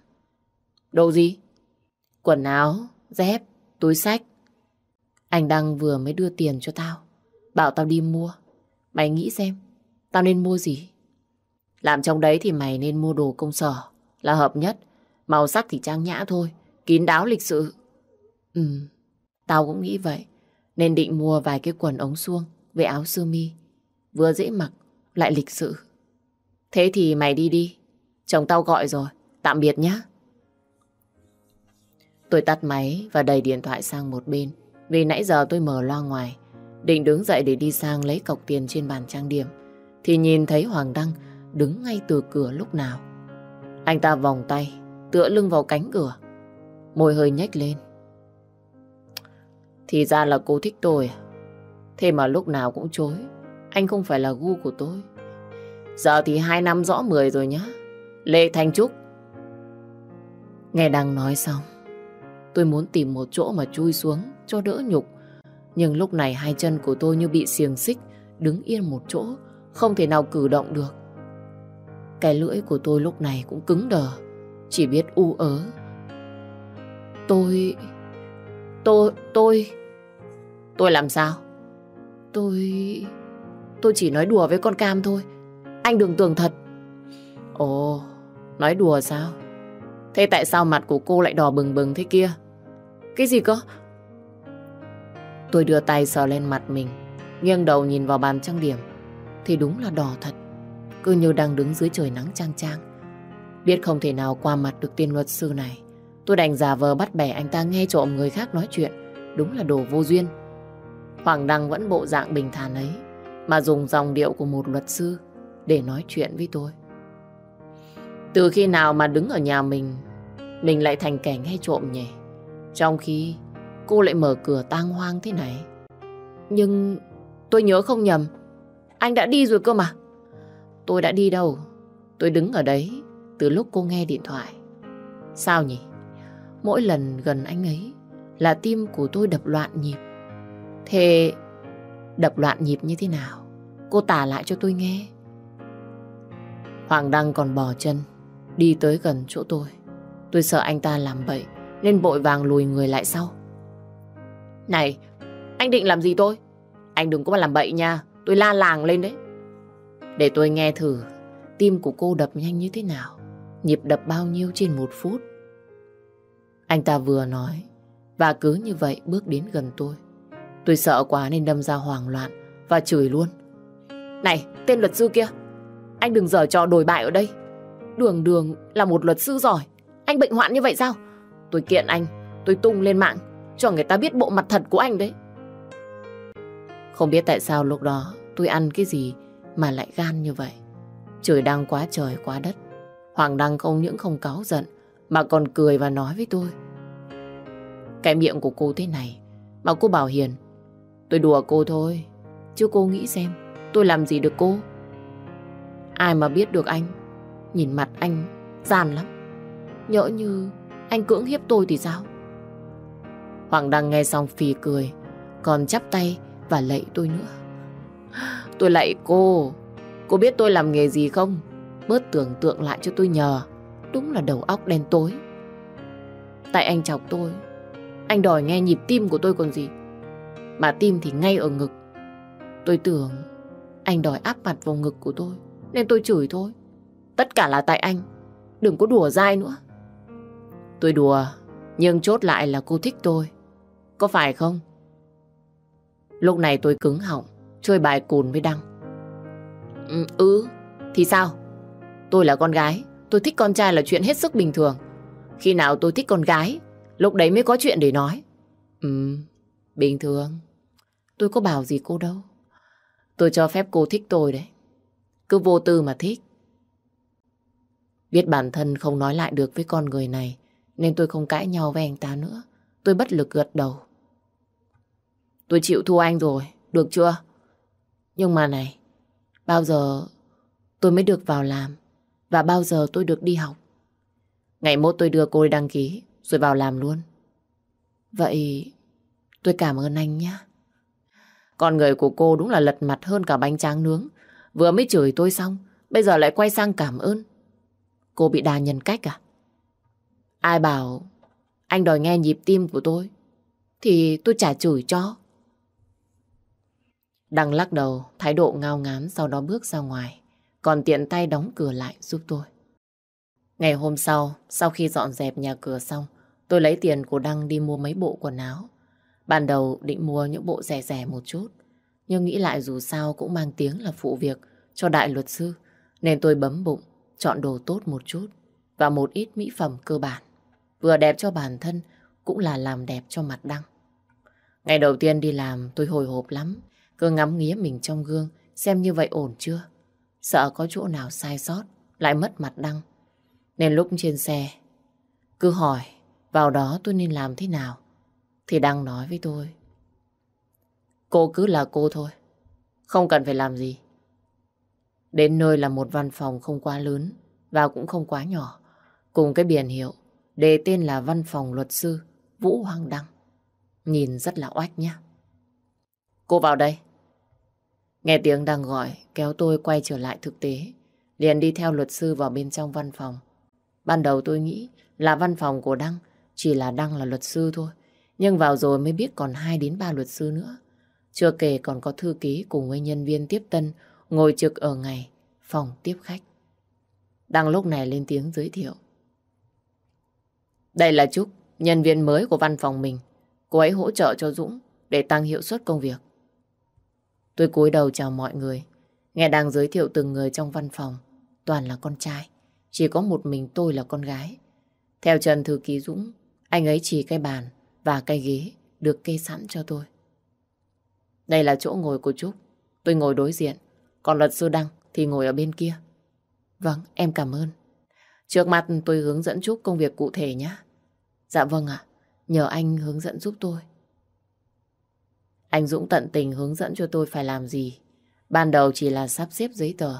Đồ gì? Quần áo, dép, túi sách. Anh Đăng vừa mới đưa tiền cho tao. Bảo tao đi mua. Mày nghĩ xem, tao nên mua gì? Làm trong đấy thì mày nên mua đồ công sở. Là hợp nhất. Màu sắc thì trang nhã thôi. Kín đáo lịch sự. Ừ, tao cũng nghĩ vậy. Nên định mua vài cái quần ống suông với áo sơ mi. Vừa dễ mặc, lại lịch sự. Thế thì mày đi đi. Chồng tao gọi rồi. Tạm biệt nhá. Tôi tắt máy và đẩy điện thoại sang một bên. Vì nãy giờ tôi mở loa ngoài. Định đứng dậy để đi sang lấy cọc tiền trên bàn trang điểm. Thì nhìn thấy Hoàng Đăng đứng ngay từ cửa lúc nào. Anh ta vòng tay, tựa lưng vào cánh cửa. Môi hơi nhếch lên. Thì ra là cô thích tôi à? Thế mà lúc nào cũng chối. Anh không phải là gu của tôi. Giờ thì hai năm rõ mười rồi nhá. Lê Thanh Trúc. Nghe Đăng nói xong, tôi muốn tìm một chỗ mà chui xuống cho đỡ nhục. Nhưng lúc này hai chân của tôi như bị xiềng xích, đứng yên một chỗ, không thể nào cử động được. Cái lưỡi của tôi lúc này cũng cứng đờ, chỉ biết u ớ. Tôi... Tôi... Tôi... Tôi làm sao? Tôi... Tôi chỉ nói đùa với con Cam thôi. Anh đừng tưởng thật. Ồ, nói đùa sao? Thế tại sao mặt của cô lại đỏ bừng bừng thế kia? Cái gì cơ? Tôi đưa tay sờ lên mặt mình, nghiêng đầu nhìn vào bàn trang điểm. Thì đúng là đỏ thật, cứ như đang đứng dưới trời nắng trang trang. Biết không thể nào qua mặt được tiên luật sư này, Tôi đành giả vờ bắt bẻ anh ta nghe trộm người khác nói chuyện. Đúng là đồ vô duyên. Hoàng Đăng vẫn bộ dạng bình thản ấy, mà dùng dòng điệu của một luật sư để nói chuyện với tôi. Từ khi nào mà đứng ở nhà mình, mình lại thành kẻ nghe trộm nhỉ? Trong khi cô lại mở cửa tang hoang thế này. Nhưng tôi nhớ không nhầm, anh đã đi rồi cơ mà. Tôi đã đi đâu? Tôi đứng ở đấy từ lúc cô nghe điện thoại. Sao nhỉ? Mỗi lần gần anh ấy là tim của tôi đập loạn nhịp. Thế đập loạn nhịp như thế nào? Cô tả lại cho tôi nghe. Hoàng Đăng còn bò chân, đi tới gần chỗ tôi. Tôi sợ anh ta làm bậy, nên vội vàng lùi người lại sau. Này, anh định làm gì tôi? Anh đừng có mà làm bậy nha, tôi la làng lên đấy. Để tôi nghe thử, tim của cô đập nhanh như thế nào, nhịp đập bao nhiêu trên một phút. Anh ta vừa nói, và cứ như vậy bước đến gần tôi. Tôi sợ quá nên đâm ra hoảng loạn và chửi luôn. Này, tên luật sư kia, anh đừng dở trò đổi bại ở đây. Đường đường là một luật sư giỏi, anh bệnh hoạn như vậy sao? Tôi kiện anh, tôi tung lên mạng cho người ta biết bộ mặt thật của anh đấy. Không biết tại sao lúc đó tôi ăn cái gì mà lại gan như vậy. Trời đang quá trời quá đất. Hoàng Đăng không những không cáu giận mà còn cười và nói với tôi. Cái miệng của cô thế này mà cô bảo hiền. Tôi đùa cô thôi. Chứ cô nghĩ xem tôi làm gì được cô. Ai mà biết được anh Nhìn mặt anh gian lắm Nhỡ như anh cưỡng hiếp tôi thì sao? Hoàng Đăng nghe xong phì cười, Còn chắp tay và lạy tôi nữa. Tôi lạy cô. Cô biết tôi làm nghề gì không? Bớt tưởng tượng lại cho tôi nhờ. Đúng là đầu óc đen tối. Tại anh chọc tôi, Anh đòi nghe nhịp tim của tôi còn gì? Mà tim thì ngay ở ngực. Tôi tưởng Anh đòi áp mặt vào ngực của tôi, Nên tôi chửi thôi. Tất cả là tại anh. Đừng có đùa dai nữa. Tôi đùa Nhưng chốt lại là cô thích tôi. Có phải không? Lúc này tôi cứng họng Chơi bài cùn với Đăng. Ừ, ừ Thì sao? Tôi là con gái Tôi thích con trai là chuyện hết sức bình thường. Khi nào tôi thích con gái Lúc đấy mới có chuyện để nói. Ừ Bình thường. Tôi có bảo gì cô đâu. Tôi cho phép cô thích tôi đấy. Cứ vô tư mà thích. Biết bản thân không nói lại được với con người này nên tôi không cãi nhau với anh ta nữa. Tôi bất lực gật đầu. Tôi chịu thua anh rồi, Được chưa? Nhưng mà này, Bao giờ tôi mới được vào làm Và bao giờ tôi được đi học? Ngày mốt tôi đưa cô đăng ký, Rồi vào làm luôn. Vậy tôi cảm ơn anh nhé. Con người của cô đúng là lật mặt hơn cả bánh tráng nướng. Vừa mới chửi tôi xong, Bây giờ lại quay sang cảm ơn. Cô bị đa nhân cách à? Ai bảo anh đòi nghe nhịp tim của tôi thì tôi trả chửi cho. Đăng lắc đầu, thái độ ngao ngán sau đó bước ra ngoài, còn tiện tay đóng cửa lại giúp tôi. Ngày hôm sau, sau khi dọn dẹp nhà cửa xong, tôi lấy tiền của Đăng đi mua mấy bộ quần áo. Ban đầu định mua những bộ rẻ rẻ một chút, nhưng nghĩ lại dù sao cũng mang tiếng là phụ việc cho đại luật sư, nên tôi bấm bụng chọn đồ tốt một chút và một ít mỹ phẩm cơ bản. Vừa đẹp cho bản thân cũng là làm đẹp cho mặt đăng. Ngày đầu tiên đi làm tôi hồi hộp lắm, cứ ngắm nghía mình trong gương xem như vậy ổn chưa. Sợ có chỗ nào sai sót lại mất mặt đăng. Nên lúc trên xe cứ hỏi vào đó tôi nên làm thế nào. Thì Đăng nói với tôi. Cô cứ là cô thôi. Không cần phải làm gì. Đến nơi là một văn phòng không quá lớn và cũng không quá nhỏ. Cùng cái biển hiệu đề tên là Văn phòng Luật sư Vũ Hoàng Đăng. Nhìn rất là oách nhá. Cô vào đây. Nghe tiếng đang gọi, kéo tôi quay trở lại thực tế. Liền đi theo luật sư vào bên trong văn phòng. Ban đầu tôi nghĩ là văn phòng của Đăng, chỉ là Đăng là luật sư thôi. Nhưng vào rồi mới biết còn 2 đến 3 luật sư nữa. Chưa kể còn có thư ký cùng với nhân viên tiếp tân ngồi trực ở ngày phòng tiếp khách. Đăng lúc này lên tiếng giới thiệu. Đây là Trúc, nhân viên mới của văn phòng mình. Cô ấy hỗ trợ cho Dũng để tăng hiệu suất công việc. Tôi cúi đầu chào mọi người. Nghe đang giới thiệu từng người trong văn phòng. Toàn là con trai. Chỉ có một mình tôi là con gái. Theo Trần Thư Ký Dũng, anh ấy chỉ cái bàn và cái ghế được kê sẵn cho tôi. Đây là chỗ ngồi của Trúc. Tôi ngồi đối diện. Còn luật sư Đăng thì ngồi ở bên kia. Vâng, em cảm ơn. Trước mặt tôi hướng dẫn Trúc công việc cụ thể nhé. Dạ vâng ạ. Nhờ anh hướng dẫn giúp tôi. Anh Dũng tận tình hướng dẫn cho tôi phải làm gì. Ban đầu chỉ là sắp xếp giấy tờ,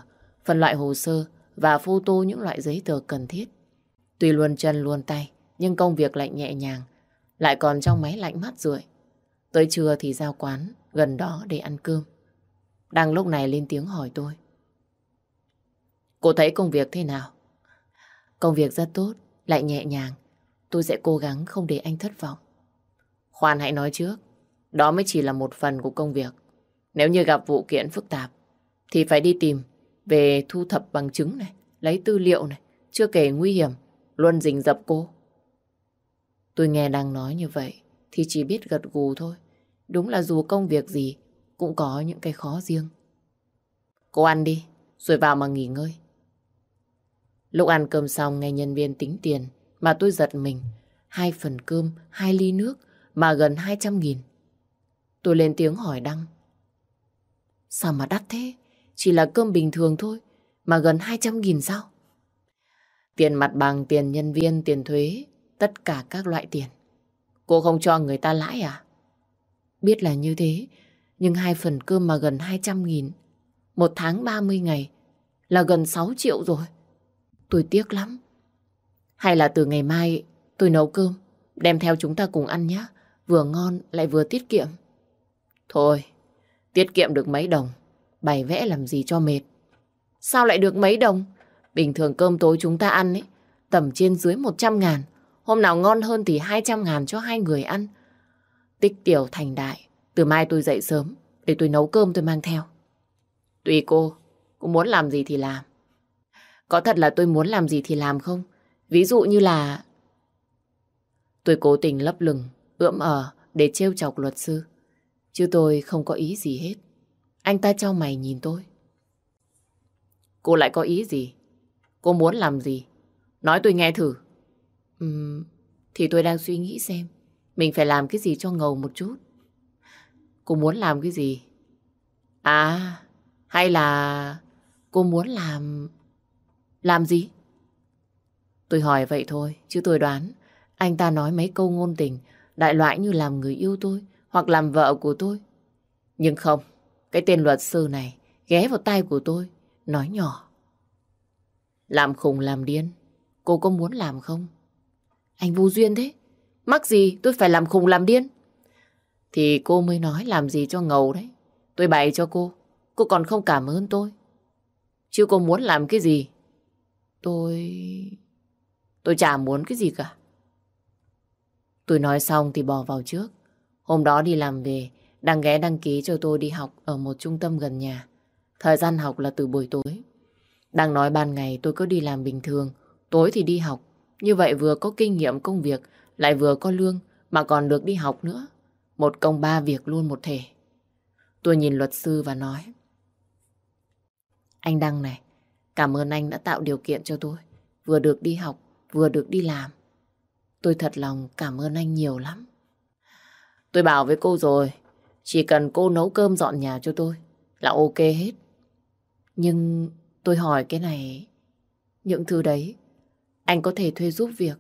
phân loại hồ sơ và photo những loại giấy tờ cần thiết. Tuy luôn chân luôn tay, nhưng công việc lại nhẹ nhàng, lại còn trong máy lạnh mát rượi. Tới trưa thì giao quán, gần đó để ăn cơm. Đang lúc này lên tiếng hỏi tôi. Cô thấy công việc thế nào? Công việc rất tốt, lại nhẹ nhàng. Tôi sẽ cố gắng không để anh thất vọng. Khoan hãy nói trước, đó mới chỉ là một phần của công việc. Nếu như gặp vụ kiện phức tạp, thì phải đi tìm về thu thập bằng chứng này, lấy tư liệu này, chưa kể nguy hiểm, luôn rình dập cô. Tôi nghe đang nói như vậy, thì chỉ biết gật gù thôi. Đúng là dù công việc gì, cũng có những cái khó riêng. Cô ăn đi, rồi vào mà nghỉ ngơi. Lúc ăn cơm xong nghe nhân viên tính tiền mà tôi giật mình. Hai phần cơm, hai ly nước mà gần 200 nghìn. Tôi lên tiếng hỏi Đăng. Sao mà đắt thế? Chỉ là cơm bình thường thôi mà gần 200 nghìn sao? Tiền mặt bằng, tiền nhân viên, tiền thuế, tất cả các loại tiền. Cô không cho người ta lãi à? Biết là như thế, nhưng hai phần cơm mà gần 200 nghìn. Một tháng 30 ngày là gần 6 triệu rồi. Tôi tiếc lắm. Hay là từ ngày mai tôi nấu cơm, đem theo chúng ta cùng ăn nhé. Vừa ngon lại vừa tiết kiệm. Thôi, tiết kiệm được mấy đồng, bày vẽ làm gì cho mệt. Sao lại được mấy đồng? Bình thường cơm tối chúng ta ăn ấy, tầm trên dưới 100 ngàn. Hôm nào ngon hơn thì 200 ngàn cho hai người ăn. Tích tiểu thành đại, từ mai tôi dậy sớm, để tôi nấu cơm tôi mang theo. Tùy cô, cô muốn làm gì thì làm. Có thật là tôi muốn làm gì thì làm không? Ví dụ như là... Tôi cố tình lấp lửng, ưỡm ở để trêu chọc luật sư. Chứ tôi không có ý gì hết. Anh ta cho mày nhìn tôi. Cô lại có ý gì? Cô muốn làm gì? Nói tôi nghe thử. Uhm, thì tôi đang suy nghĩ xem mình phải làm cái gì cho ngầu một chút. Cô muốn làm cái gì? À, hay là cô muốn làm... Làm gì? Tôi hỏi vậy thôi, chứ tôi đoán anh ta nói mấy câu ngôn tình đại loại như làm người yêu tôi hoặc làm vợ của tôi. Nhưng không, cái tên luật sư này ghé vào tay của tôi, nói nhỏ. Làm khùng làm điên, cô có muốn làm không? Anh vô duyên thế, mắc gì tôi phải làm khùng làm điên? Thì cô mới nói làm gì cho ngầu đấy. Tôi bày cho cô, cô còn không cảm ơn tôi. Chứ cô muốn làm cái gì? Tôi... Tôi chả muốn cái gì cả. Tôi nói xong thì bỏ vào trước. Hôm đó đi làm về, đang ghé đăng ký cho tôi đi học ở một trung tâm gần nhà. Thời gian học là từ buổi tối. Đang nói ban ngày tôi cứ đi làm bình thường, tối thì đi học. Như vậy vừa có kinh nghiệm công việc, lại vừa có lương, mà còn được đi học nữa. Một công ba việc luôn một thể. Tôi nhìn luật sư và nói. Anh Đăng này, cảm ơn anh đã tạo điều kiện cho tôi. Vừa được đi học, vừa được đi làm. Tôi thật lòng cảm ơn anh nhiều lắm. Tôi bảo với cô rồi, chỉ cần cô nấu cơm dọn nhà cho tôi là ok hết. Nhưng tôi hỏi cái này, những thứ đấy anh có thể thuê giúp việc.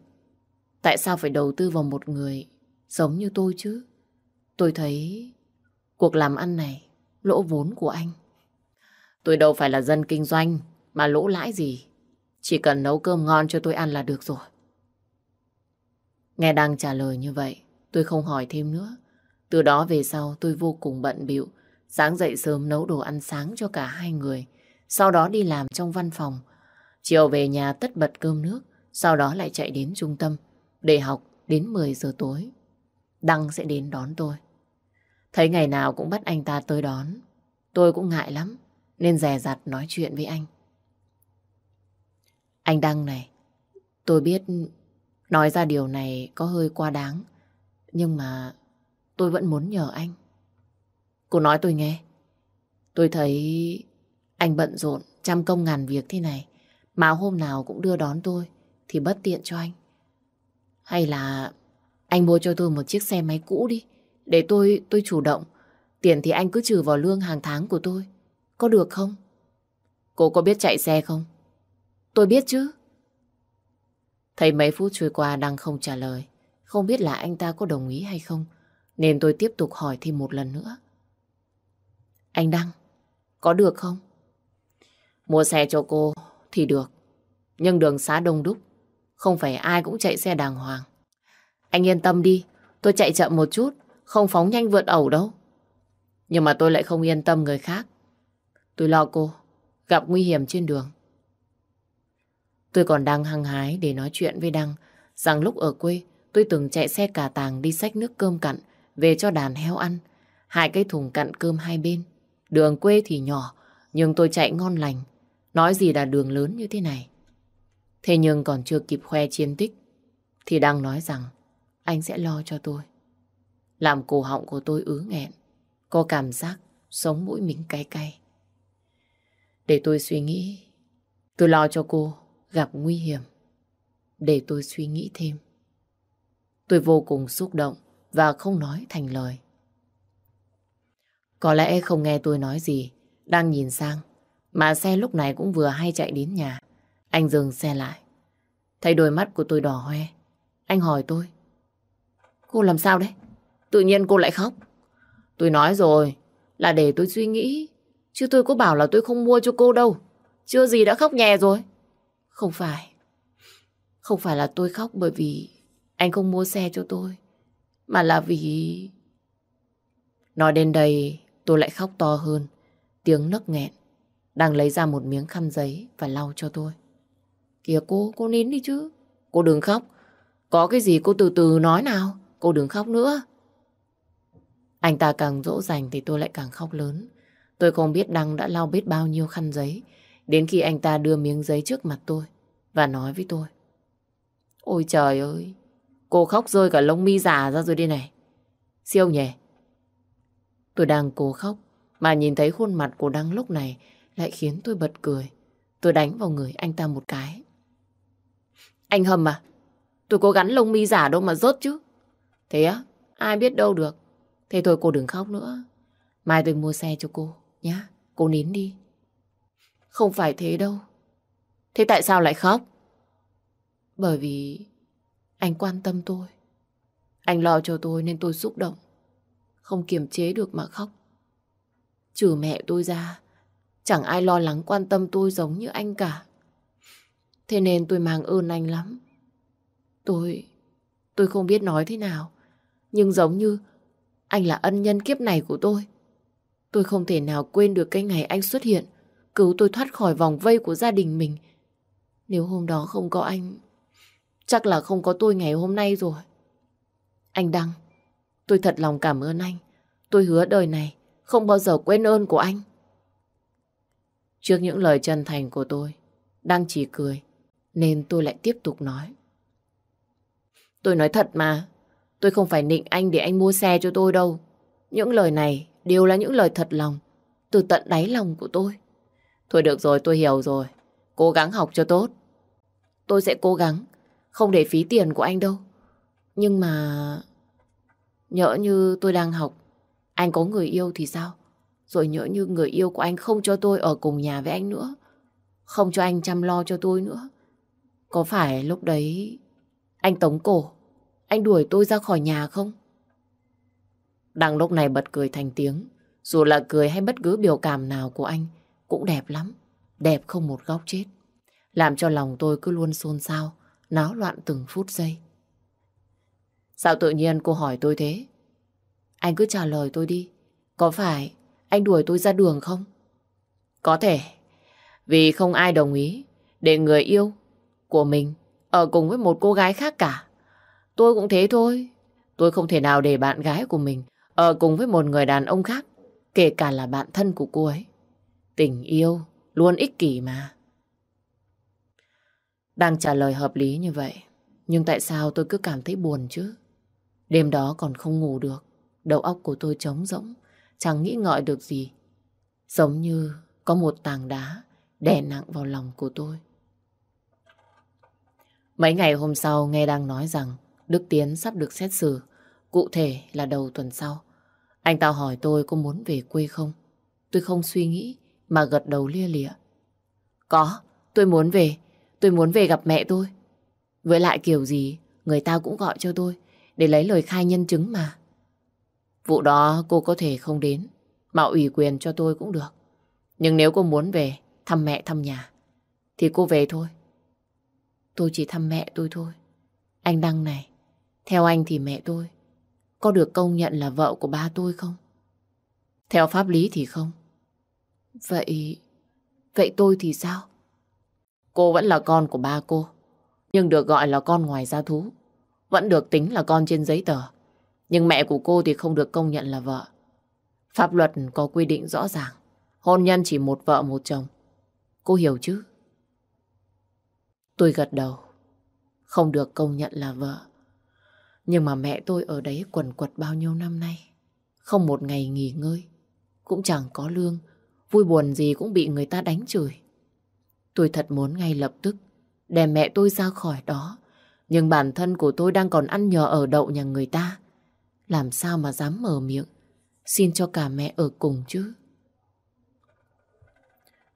Tại sao phải đầu tư vào một người giống như tôi chứ? Tôi thấy cuộc làm ăn này lỗ vốn của anh. Tôi đâu phải là dân kinh doanh mà lỗ lãi gì. Chỉ cần nấu cơm ngon cho tôi ăn là được rồi. Nghe Đăng trả lời như vậy, tôi không hỏi thêm nữa. Từ đó về sau tôi vô cùng bận bịu sáng dậy sớm nấu đồ ăn sáng cho cả hai người, sau đó đi làm trong văn phòng. Chiều về nhà tất bật cơm nước, sau đó lại chạy đến trung tâm để học đến 10 giờ tối. Đăng sẽ đến đón tôi. Thấy ngày nào cũng bắt anh ta tới đón. Tôi cũng ngại lắm, nên rè rặt nói chuyện với anh. Anh Đăng này, tôi biết nói ra điều này có hơi quá đáng, nhưng mà tôi vẫn muốn nhờ anh. Cô nói tôi nghe. Tôi thấy anh bận rộn, trăm công ngàn việc thế này, mà hôm nào cũng đưa đón tôi, thì bất tiện cho anh. Hay là anh mua cho tôi một chiếc xe máy cũ đi. Để tôi tôi chủ động. Tiền thì anh cứ trừ vào lương hàng tháng của tôi. Có được không? Cô có biết chạy xe không? Tôi biết chứ. Thấy mấy phút trôi qua đang không trả lời. Không biết là anh ta có đồng ý hay không. Nên tôi tiếp tục hỏi thêm một lần nữa. Anh Đăng, có được không? Mua xe cho cô thì được. Nhưng đường xá đông đúc. Không phải ai cũng chạy xe đàng hoàng. Anh yên tâm đi. Tôi chạy chậm một chút. Không phóng nhanh vượt ẩu đâu. Nhưng mà tôi lại không yên tâm người khác. Tôi lo cô. Gặp nguy hiểm trên đường. Tôi còn đang hăng hái để nói chuyện với Đăng rằng lúc ở quê, tôi từng chạy xe cả tàng đi xách nước cơm cặn, về cho đàn heo ăn. Hai cái thùng cặn cơm hai bên. Đường quê thì nhỏ, nhưng tôi chạy ngon lành. Nói gì là đường lớn như thế này. Thế nhưng còn chưa kịp khoe chiến tích, thì Đăng nói rằng, anh sẽ lo cho tôi. Làm cổ họng của tôi ứ nghẹn. Có cảm giác sống mũi mình cay cay. Để tôi suy nghĩ. Tôi lo cho cô gặp nguy hiểm. Để tôi suy nghĩ thêm. Tôi vô cùng xúc động và không nói thành lời. Có lẽ không nghe tôi nói gì, đang nhìn sang, mà xe lúc này cũng vừa hay chạy đến nhà. Anh dừng xe lại. Thấy đôi mắt của tôi đỏ hoe. Anh hỏi tôi. Cô làm sao đấy? Tự nhiên cô lại khóc. Tôi nói rồi, là để tôi suy nghĩ. Chứ tôi có bảo là tôi không mua cho cô đâu. Chưa gì đã khóc nhè rồi. Không phải. Không phải là tôi khóc bởi vì anh không mua xe cho tôi. Mà là vì... Nói đến đây, tôi lại khóc to hơn. Tiếng nấc nghẹn. Đang lấy ra một miếng khăn giấy và lau cho tôi. Kìa cô, cô nín đi chứ. Cô đừng khóc. Có cái gì cô từ từ nói nào. Cô đừng khóc nữa. Anh ta càng dỗ dành thì tôi lại càng khóc lớn. Tôi không biết Đăng đã lau biết bao nhiêu khăn giấy. Đến khi anh ta đưa miếng giấy trước mặt tôi và nói với tôi. Ôi trời ơi, cô khóc rơi cả lông mi già ra rồi đây này. Siêu nhỉ? Tôi đang cố khóc mà nhìn thấy khuôn mặt của Đăng lúc này lại khiến tôi bật cười. Tôi đánh vào người anh ta một cái. Anh Hầm à, tôi có gắn lông mi giả đâu mà rớt chứ. Thế á, ai biết đâu được. Thế thôi cô đừng khóc nữa. Mai tôi mua xe cho cô, nhá. Cô nín đi. Không phải thế đâu. Thế tại sao lại khóc? Bởi vì anh quan tâm tôi. Anh lo cho tôi nên tôi xúc động. Không kiềm chế được mà khóc. Trừ mẹ tôi ra, chẳng ai lo lắng quan tâm tôi giống như anh cả. Thế nên tôi mang ơn anh lắm. Tôi... tôi không biết nói thế nào. Nhưng giống như anh là ân nhân kiếp này của tôi. Tôi không thể nào quên được cái ngày anh xuất hiện, cứu tôi thoát khỏi vòng vây của gia đình mình. Nếu hôm đó không có anh, chắc là không có tôi ngày hôm nay rồi. Anh Đăng, tôi thật lòng cảm ơn anh. Tôi hứa đời này không bao giờ quên ơn của anh. Trước những lời chân thành của tôi, Đăng chỉ cười, nên tôi lại tiếp tục nói. Tôi nói thật mà, tôi không phải nịnh anh để anh mua xe cho tôi đâu. Những lời này đều là những lời thật lòng, từ tận đáy lòng của tôi. Thôi được rồi, tôi hiểu rồi. Cố gắng học cho tốt. Tôi sẽ cố gắng, không để phí tiền của anh đâu. Nhưng mà... Nhỡ như tôi đang học, anh có người yêu thì sao? Rồi nhỡ như người yêu của anh không cho tôi ở cùng nhà với anh nữa. Không cho anh chăm lo cho tôi nữa. Có phải lúc đấy anh tống cổ, anh đuổi tôi ra khỏi nhà không? Đằng lúc này bật cười thành tiếng. Dù là cười hay bất cứ biểu cảm nào của anh cũng đẹp lắm. Đẹp không một góc chết. Làm cho lòng tôi cứ luôn xôn xao, náo loạn từng phút giây. Sao tự nhiên cô hỏi tôi thế? Anh cứ trả lời tôi đi. Có phải anh đuổi tôi ra đường không? Có thể. Vì không ai đồng ý để người yêu của mình ở cùng với một cô gái khác cả. Tôi cũng thế thôi. Tôi không thể nào để bạn gái của mình ở cùng với một người đàn ông khác, kể cả là bạn thân của cô ấy. Tình yêu luôn ích kỷ mà. Đang trả lời hợp lý như vậy, nhưng tại sao tôi cứ cảm thấy buồn chứ? Đêm đó còn không ngủ được, đầu óc của tôi trống rỗng, chẳng nghĩ ngợi được gì. Giống như có một tảng đá đè nặng vào lòng của tôi. Mấy ngày hôm sau nghe đang nói rằng Đức Tiến sắp được xét xử, cụ thể là đầu tuần sau. Anh ta hỏi tôi có muốn về quê không? Tôi không suy nghĩ mà gật đầu lia lịa. Có, tôi muốn về. Tôi muốn về gặp mẹ tôi. Với lại kiểu gì, người ta cũng gọi cho tôi để lấy lời khai nhân chứng mà. Vụ đó cô có thể không đến, mà ủy quyền cho tôi cũng được. Nhưng nếu cô muốn về thăm mẹ thăm nhà, thì cô về thôi. Tôi chỉ thăm mẹ tôi thôi. Anh Đăng này, theo anh thì mẹ tôi có được công nhận là vợ của ba tôi không? Theo pháp lý thì không. Vậy... Vậy tôi thì sao? Cô vẫn là con của ba cô, nhưng được gọi là con ngoài gia thú. Vẫn được tính là con trên giấy tờ. Nhưng mẹ của cô thì không được công nhận là vợ. Pháp luật có quy định rõ ràng. Hôn nhân chỉ một vợ một chồng. Cô hiểu chứ? Tôi gật đầu. Không được công nhận là vợ. Nhưng mà mẹ tôi ở đấy quần quật bao nhiêu năm nay. Không một ngày nghỉ ngơi. Cũng chẳng có lương. Vui buồn gì cũng bị người ta đánh chửi. Tôi thật muốn ngay lập tức đem mẹ tôi ra khỏi đó. Nhưng bản thân của tôi đang còn ăn nhờ ở đậu nhà người ta. Làm sao mà dám mở miệng xin cho cả mẹ ở cùng chứ.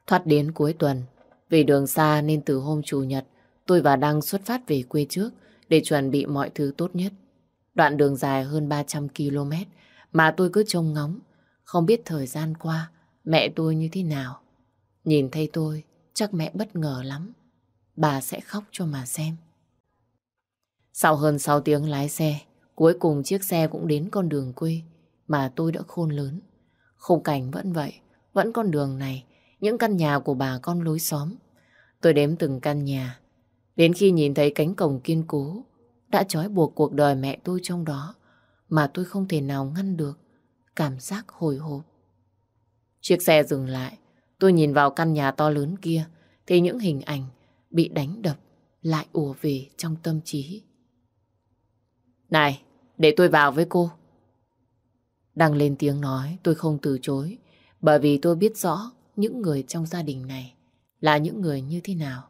Thoát đến cuối tuần, vì đường xa nên từ hôm Chủ nhật, tôi và Đăng xuất phát về quê trước để chuẩn bị mọi thứ tốt nhất. Đoạn đường dài hơn 300 km mà tôi cứ trông ngóng, không biết thời gian qua mẹ tôi như thế nào. Nhìn thấy tôi, chắc mẹ bất ngờ lắm. Bà sẽ khóc cho mà xem. Sau hơn 6 tiếng lái xe, cuối cùng chiếc xe cũng đến con đường quê mà tôi đã khôn lớn. Khung cảnh vẫn vậy, vẫn con đường này, những căn nhà của bà con lối xóm. Tôi đếm từng căn nhà, đến khi nhìn thấy cánh cổng kiên cố, đã trói buộc cuộc đời mẹ tôi trong đó, mà tôi không thể nào ngăn được cảm giác hồi hộp. Chiếc xe dừng lại, tôi nhìn vào căn nhà to lớn kia, thì những hình ảnh bị đánh đập lại ùa về trong tâm trí. Này, để tôi vào với cô. Đang lên tiếng nói, tôi không từ chối, bởi vì tôi biết rõ những người trong gia đình này là những người như thế nào.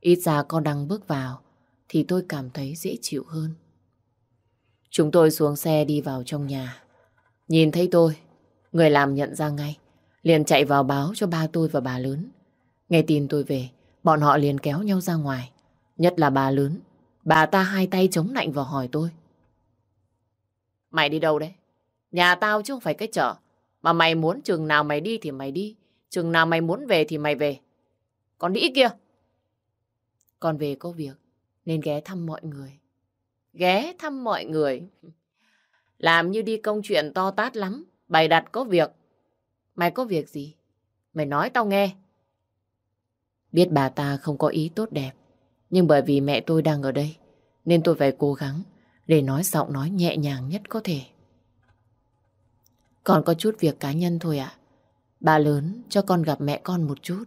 Ít ra con đang bước vào, thì tôi cảm thấy dễ chịu hơn. Chúng tôi xuống xe đi vào trong nhà. Nhìn thấy tôi, người làm nhận ra ngay, liền chạy vào báo cho ba tôi và bà lớn. Nghe tin tôi về, bọn họ liền kéo nhau ra ngoài. Nhất là bà lớn, bà ta hai tay chống nạnh vào hỏi tôi. Mày đi đâu đấy? Nhà tao chứ không phải cái chợ. Mà mày muốn chừng nào mày đi thì mày đi. Chừng nào mày muốn về thì mày về. Con đĩ kia. Con về có việc nên ghé thăm mọi người. Ghé thăm mọi người. Làm như đi công chuyện to tát lắm. Bày đặt có việc. Mày có việc gì? Mày nói tao nghe. Biết bà ta không có ý tốt đẹp. Nhưng bởi vì mẹ tôi đang ở đây. Nên tôi phải cố gắng để nói giọng nói nhẹ nhàng nhất có thể. còn có chút việc cá nhân thôi ạ. Bà lớn cho con gặp mẹ con một chút.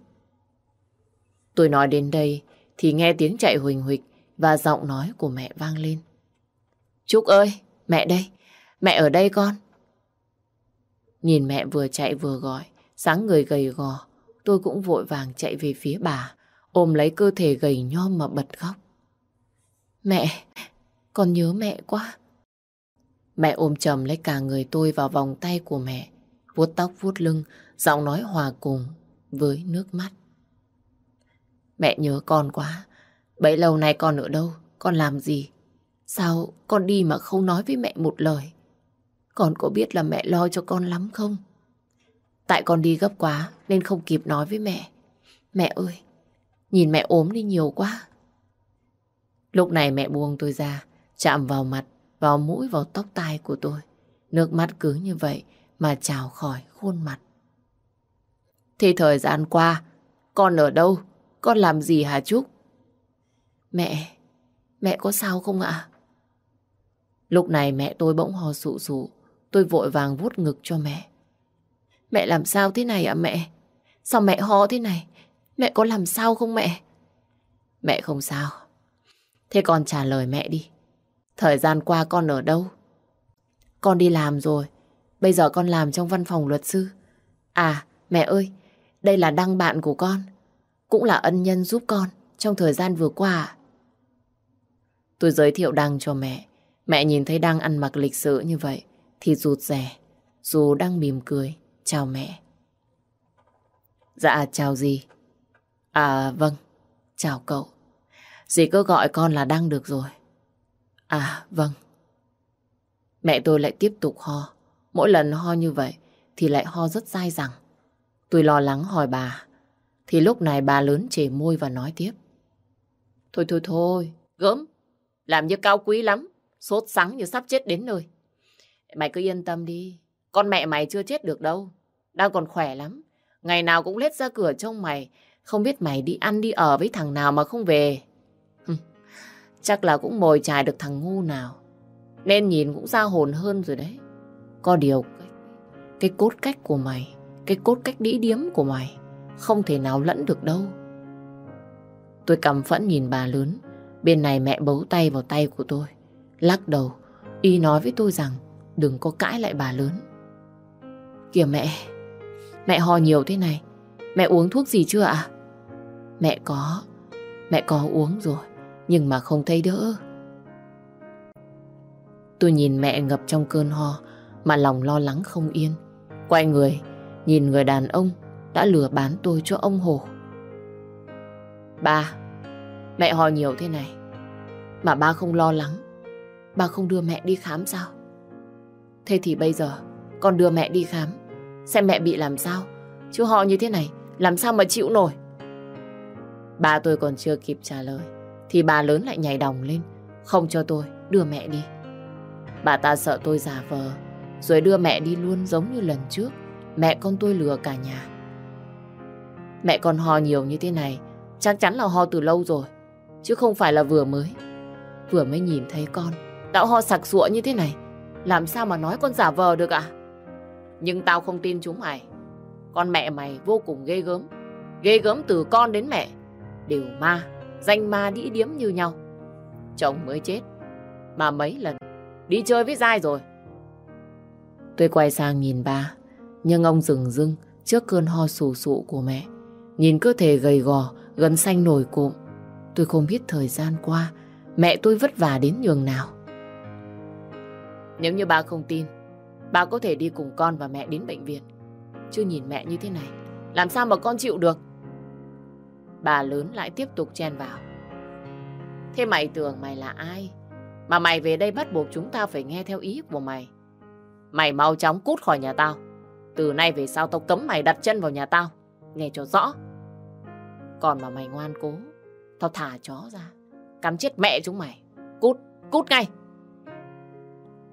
Tôi nói đến đây thì nghe tiếng chạy huỳnh huỳnh và giọng nói của mẹ vang lên. Trúc ơi, mẹ đây, mẹ ở đây con. Nhìn mẹ vừa chạy vừa gọi, sáng người gầy gò, tôi cũng vội vàng chạy về phía bà, ôm lấy cơ thể gầy nhom mà bật khóc. Mẹ, con nhớ mẹ quá. Mẹ ôm chầm lấy cả người tôi vào vòng tay của mẹ, vuốt tóc vuốt lưng, giọng nói hòa cùng với nước mắt. Mẹ nhớ con quá. Bấy lâu nay con ở đâu? Con làm gì? Sao con đi mà không nói với mẹ một lời? Con có biết là mẹ lo cho con lắm không? Tại con đi gấp quá nên không kịp nói với mẹ. Mẹ ơi, nhìn mẹ ốm đi nhiều quá. Lúc này mẹ buông tôi ra, chạm vào mặt vào mũi vào tóc tai của tôi. Nước mắt cứ như vậy mà trào khỏi khuôn mặt. Thì thời gian qua, con ở đâu? Con làm gì hả Trúc? Mẹ, mẹ có sao không ạ? Lúc này mẹ tôi bỗng hò sụ sụ. Tôi vội vàng vuốt ngực cho mẹ. Mẹ làm sao thế này ạ mẹ? Sao mẹ ho thế này? Mẹ có làm sao không mẹ? Mẹ không sao. Thế con trả lời mẹ đi. Thời gian qua con ở đâu? Con đi làm rồi. Bây giờ con làm trong văn phòng luật sư. À, mẹ ơi, đây là đăng bạn của con. Cũng là ân nhân giúp con trong thời gian vừa qua. Tôi giới thiệu Đăng cho mẹ. Mẹ nhìn thấy Đăng ăn mặc lịch sự như vậy thì rụt rè. Dù đang mỉm cười. Chào mẹ. Dạ chào gì? À vâng, chào cậu. Dì cứ gọi con là Đăng được rồi. À vâng. Mẹ tôi lại tiếp tục ho. Mỗi lần ho như vậy thì lại ho rất dai dẳng. Tôi lo lắng hỏi bà. Thì lúc này bà lớn chề môi và nói tiếp. Thôi thôi thôi, gớm. Làm như cao quý lắm. Sốt sắng như sắp chết đến nơi. Mày cứ yên tâm đi. Con mẹ mày chưa chết được đâu. Đang còn khỏe lắm. Ngày nào cũng lết ra cửa trông mày. Không biết mày đi ăn đi ở với thằng nào mà không về. Chắc là cũng mồi chài được thằng ngu nào. Nên nhìn cũng ra hồn hơn rồi đấy. Có điều, cái cốt cách của mày, cái cốt cách đĩ điếm của mày, không thể nào lẫn được đâu. Tôi cầm phẫn nhìn bà lớn. Bên này mẹ bấu tay vào tay của tôi. Lắc đầu, y nói với tôi rằng đừng có cãi lại bà lớn. Kìa mẹ, mẹ ho nhiều thế này. Mẹ uống thuốc gì chưa ạ? Mẹ có, mẹ có uống rồi, nhưng mà không thấy đỡ. Tôi nhìn mẹ ngập trong cơn ho, mà lòng lo lắng không yên. Quay người, nhìn người đàn ông đã lừa bán tôi cho ông Hồ. Ba, mẹ ho nhiều thế này, mà ba không lo lắng. Ba không đưa mẹ đi khám sao? Thế thì bây giờ, con đưa mẹ đi khám, xem mẹ bị làm sao. Chứ họ như thế này, làm sao mà chịu nổi? Ba tôi còn chưa kịp trả lời, thì bà lớn lại nhảy đồng lên, không cho tôi đưa mẹ đi. Bà ta sợ tôi giả vờ, rồi đưa mẹ đi luôn giống như lần trước. Mẹ con tôi lừa cả nhà. Mẹ con ho nhiều như thế này, chắc chắn là ho từ lâu rồi. Chứ không phải là vừa mới. Vừa mới nhìn thấy con, đã ho sặc sụa như thế này. Làm sao mà nói con giả vờ được ạ? Nhưng tao không tin chúng mày. Con mẹ mày vô cùng ghê gớm. Ghê gớm từ con đến mẹ. Đều ma, danh ma đĩ điếm như nhau. Chồng mới chết. Mà mấy lần đi chơi với dai rồi. Tôi quay sang nhìn ba, nhưng ông dừng dưng trước cơn ho sù sụ của mẹ. Nhìn cơ thể gầy gò, gần xanh nổi cộm. Tôi không biết thời gian qua mẹ tôi vất vả đến nhường nào. Nếu như ba không tin, ba có thể đi cùng con và mẹ đến bệnh viện. Chứ nhìn mẹ như thế này, làm sao mà con chịu được? Bà lớn lại tiếp tục chen vào. Thế mày tưởng mày là ai? Mà mày về đây bắt buộc chúng ta phải nghe theo ý của mày. Mày mau chóng cút khỏi nhà tao. Từ nay về sau tao cấm mày đặt chân vào nhà tao. Nghe cho rõ. Còn mà mày ngoan cố, tao thả chó ra. cắm chết mẹ chúng mày. Cút, cút ngay.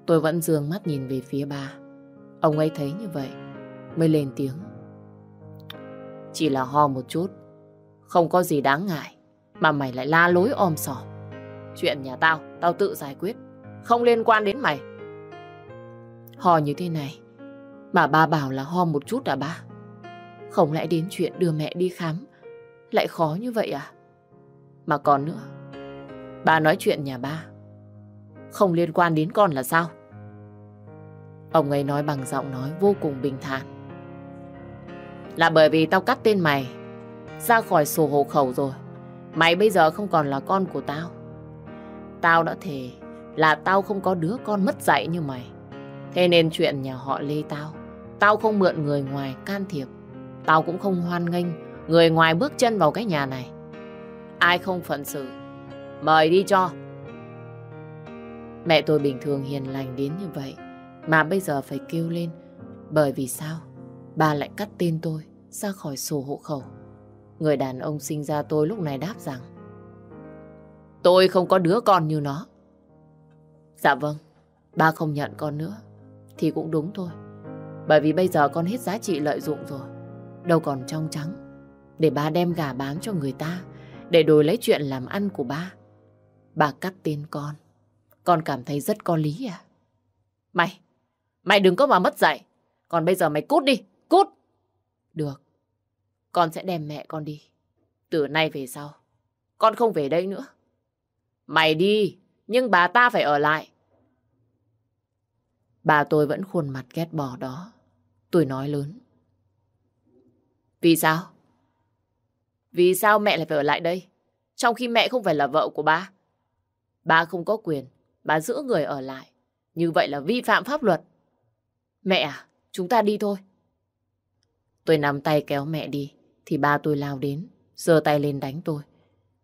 Tôi vẫn dương mắt nhìn về phía ba. Ông ấy thấy như vậy, mới lên tiếng. Chỉ là ho một chút, không có gì đáng ngại, mà mày lại la lối om sòm. Chuyện nhà tao, tao tự giải quyết, không liên quan đến mày. Ho như thế này, mà ba bảo là ho một chút à ba? Không lẽ đến chuyện đưa mẹ đi khám, lại khó như vậy à? Mà còn nữa, ba nói chuyện nhà ba, không liên quan đến con là sao? Ông ấy nói bằng giọng nói vô cùng bình thản. Là bởi vì tao cắt tên mày ra khỏi sổ hộ khẩu rồi. Mày bây giờ không còn là con của tao. Tao đã thề là tao không có đứa con mất dạy như mày. Thế nên chuyện nhà họ Lê tao, tao không mượn người ngoài can thiệp. Tao cũng không hoan nghênh người ngoài bước chân vào cái nhà này. Ai không phận sự, mời đi cho. Mẹ tôi bình thường hiền lành đến như vậy, mà bây giờ phải kêu lên. Bởi vì sao? Bà lại cắt tên tôi ra khỏi sổ hộ khẩu. Người đàn ông sinh ra tôi lúc này đáp rằng Tôi không có đứa con như nó. Dạ vâng, ba không nhận con nữa. Thì cũng đúng thôi. Bởi vì bây giờ con hết giá trị lợi dụng rồi. Đâu còn trong trắng. Để ba đem gà bán cho người ta. Để đổi lấy chuyện làm ăn của ba. Bà cắt tên con. Con cảm thấy rất có lý à? Mày, mày đừng có mà mất dạy. Còn bây giờ mày cút đi, cút. Được, con sẽ đem mẹ con đi. Từ nay về sau, con không về đây nữa. Mày đi, nhưng bà ta phải ở lại. Bà tôi vẫn khuôn mặt ghét bỏ đó. Tôi nói lớn. Vì sao? Vì sao mẹ lại phải ở lại đây? Trong khi mẹ không phải là vợ của ba. Bà không có quyền, bà giữ người ở lại. Như vậy là vi phạm pháp luật. Mẹ à, chúng ta đi thôi. Tôi nắm tay kéo mẹ đi, thì ba tôi lao đến, giơ tay lên đánh tôi.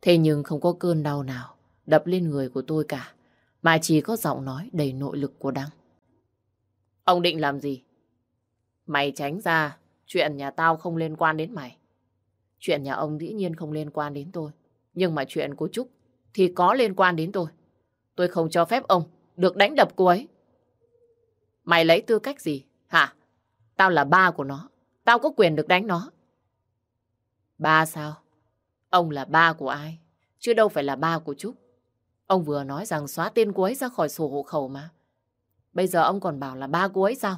Thế nhưng không có cơn đau nào đập lên người của tôi cả, mà chỉ có giọng nói đầy nội lực của Đăng. Ông định làm gì? Mày tránh ra, chuyện nhà tao không liên quan đến mày. Chuyện nhà ông dĩ nhiên không liên quan đến tôi. Nhưng mà chuyện của Trúc thì có liên quan đến tôi. Tôi không cho phép ông được đánh đập cô ấy. Mày lấy tư cách gì? Hả? Tao là ba của nó. Tao có quyền được đánh nó. Ba sao? Ông là ba của ai? Chứ đâu phải là ba của Trúc. Ông vừa nói rằng xóa tên cô ấy ra khỏi sổ hộ khẩu mà. Bây giờ ông còn bảo là ba cô ấy sao?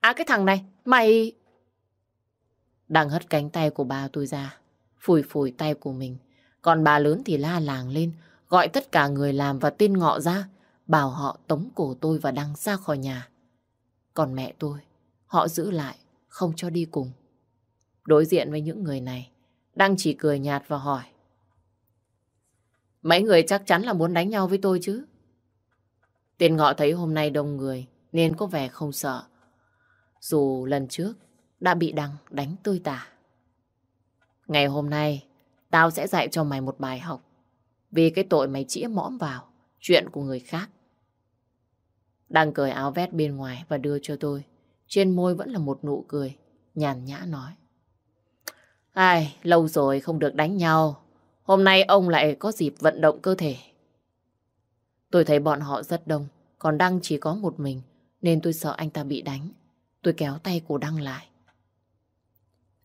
À cái thằng này, mày... Đang hất cánh tay của bà tôi ra, phủi phủi tay của mình. Còn bà lớn thì la làng lên, gọi tất cả người làm và tên ngọ ra, bảo họ tống cổ tôi và đăng ra khỏi nhà. Còn mẹ tôi, họ giữ lại, không cho đi cùng. Đối diện với những người này, Đăng chỉ cười nhạt và hỏi. Mấy người chắc chắn là muốn đánh nhau với tôi chứ? Tên ngọ thấy hôm nay đông người, nên có vẻ không sợ. Dù lần trước đã bị Đăng đánh tươi tả. Ngày hôm nay, tao sẽ dạy cho mày một bài học. Vì cái tội mày chĩa mõm vào, chuyện của người khác. Đăng cởi áo vest bên ngoài và đưa cho tôi. Trên môi vẫn là một nụ cười, nhàn nhã nói. Ai, lâu rồi không được đánh nhau. Hôm nay ông lại có dịp vận động cơ thể. Tôi thấy bọn họ rất đông, còn Đăng chỉ có một mình, nên tôi sợ anh ta bị đánh. Tôi kéo tay của Đăng lại.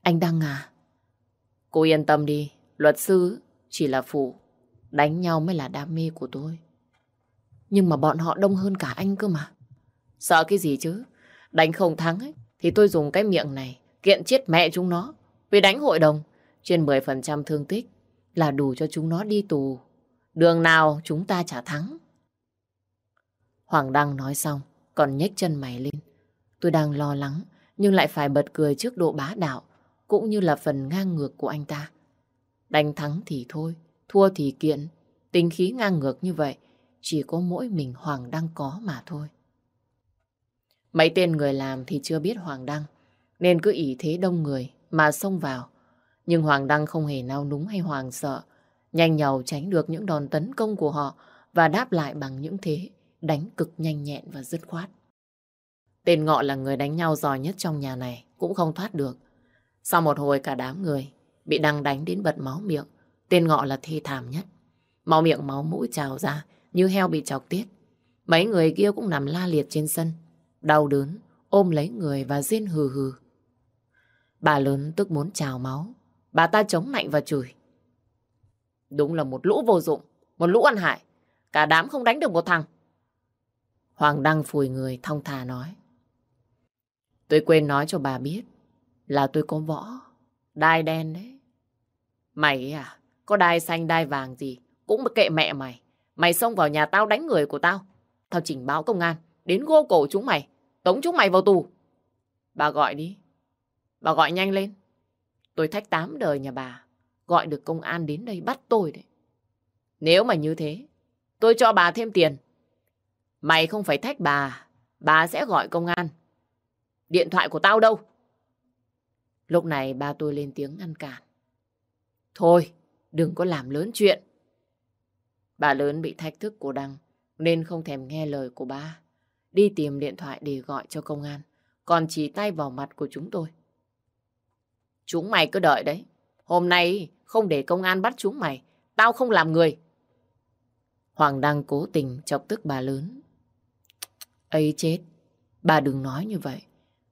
Anh Đăng à? Cô yên tâm đi, luật sư chỉ là phụ. Đánh nhau mới là đam mê của tôi. Nhưng mà bọn họ đông hơn cả anh cơ mà. Sợ cái gì chứ? Đánh không thắng ấy, thì tôi dùng cái miệng này kiện chết mẹ chúng nó. Vì đánh hội đồng, trên 10% thương tích là đủ cho chúng nó đi tù. Đường nào chúng ta trả thắng. Hoàng Đăng nói xong, còn nhếch chân mày lên. Tôi đang lo lắng, nhưng lại phải bật cười trước độ bá đạo, cũng như là phần ngang ngược của anh ta. Đánh thắng thì thôi, thua thì kiện. Tính khí ngang ngược như vậy, chỉ có mỗi mình Hoàng Đăng có mà thôi. Mấy tên người làm thì chưa biết Hoàng Đăng, nên cứ ỷ thế đông người mà xông vào. Nhưng Hoàng Đăng không hề nao núng hay hoàng sợ, nhanh nhầu tránh được những đòn tấn công của họ và đáp lại bằng những thế đánh cực nhanh nhẹn và dứt khoát. Tên Ngọ là người đánh nhau giỏi nhất trong nhà này, cũng không thoát được. Sau một hồi cả đám người bị Đăng đánh đến bật máu miệng, tên Ngọ là thê thảm nhất. Máu miệng máu mũi trào ra như heo bị chọc tiết. Mấy người kia cũng nằm la liệt trên sân, đau đớn, ôm lấy người và rên hừ hừ. Bà lớn tức muốn trào máu, bà ta chống mạnh và chửi. Đúng là một lũ vô dụng, một lũ ăn hại, cả đám không đánh được một thằng. Hoàng Đăng phùi người thong thả nói. Tôi quên nói cho bà biết là tôi có võ, đai đen đấy. Mày à, có đai xanh đai vàng gì, cũng kệ mẹ mày. Mày xông vào nhà tao đánh người của tao. Tao trình báo công an, đến gô cổ chúng mày, tống chúng mày vào tù. Bà gọi đi. Bà gọi nhanh lên. Tôi thách tám đời nhà bà, gọi được công an đến đây bắt tôi đấy. Nếu mà như thế, tôi cho bà thêm tiền. Mày không phải thách bà, bà sẽ gọi công an. Điện thoại của tao đâu? Lúc này ba tôi lên tiếng ngăn cản. Thôi, đừng có làm lớn chuyện. Bà lớn bị thách thức của Đăng, nên không thèm nghe lời của ba. Đi tìm điện thoại để gọi cho công an. Còn chỉ tay vào mặt của chúng tôi. Chúng mày cứ đợi đấy. Hôm nay không để công an bắt chúng mày. Tao không làm người. Hoàng Đăng cố tình chọc tức bà lớn. ấy chết. Bà đừng nói như vậy.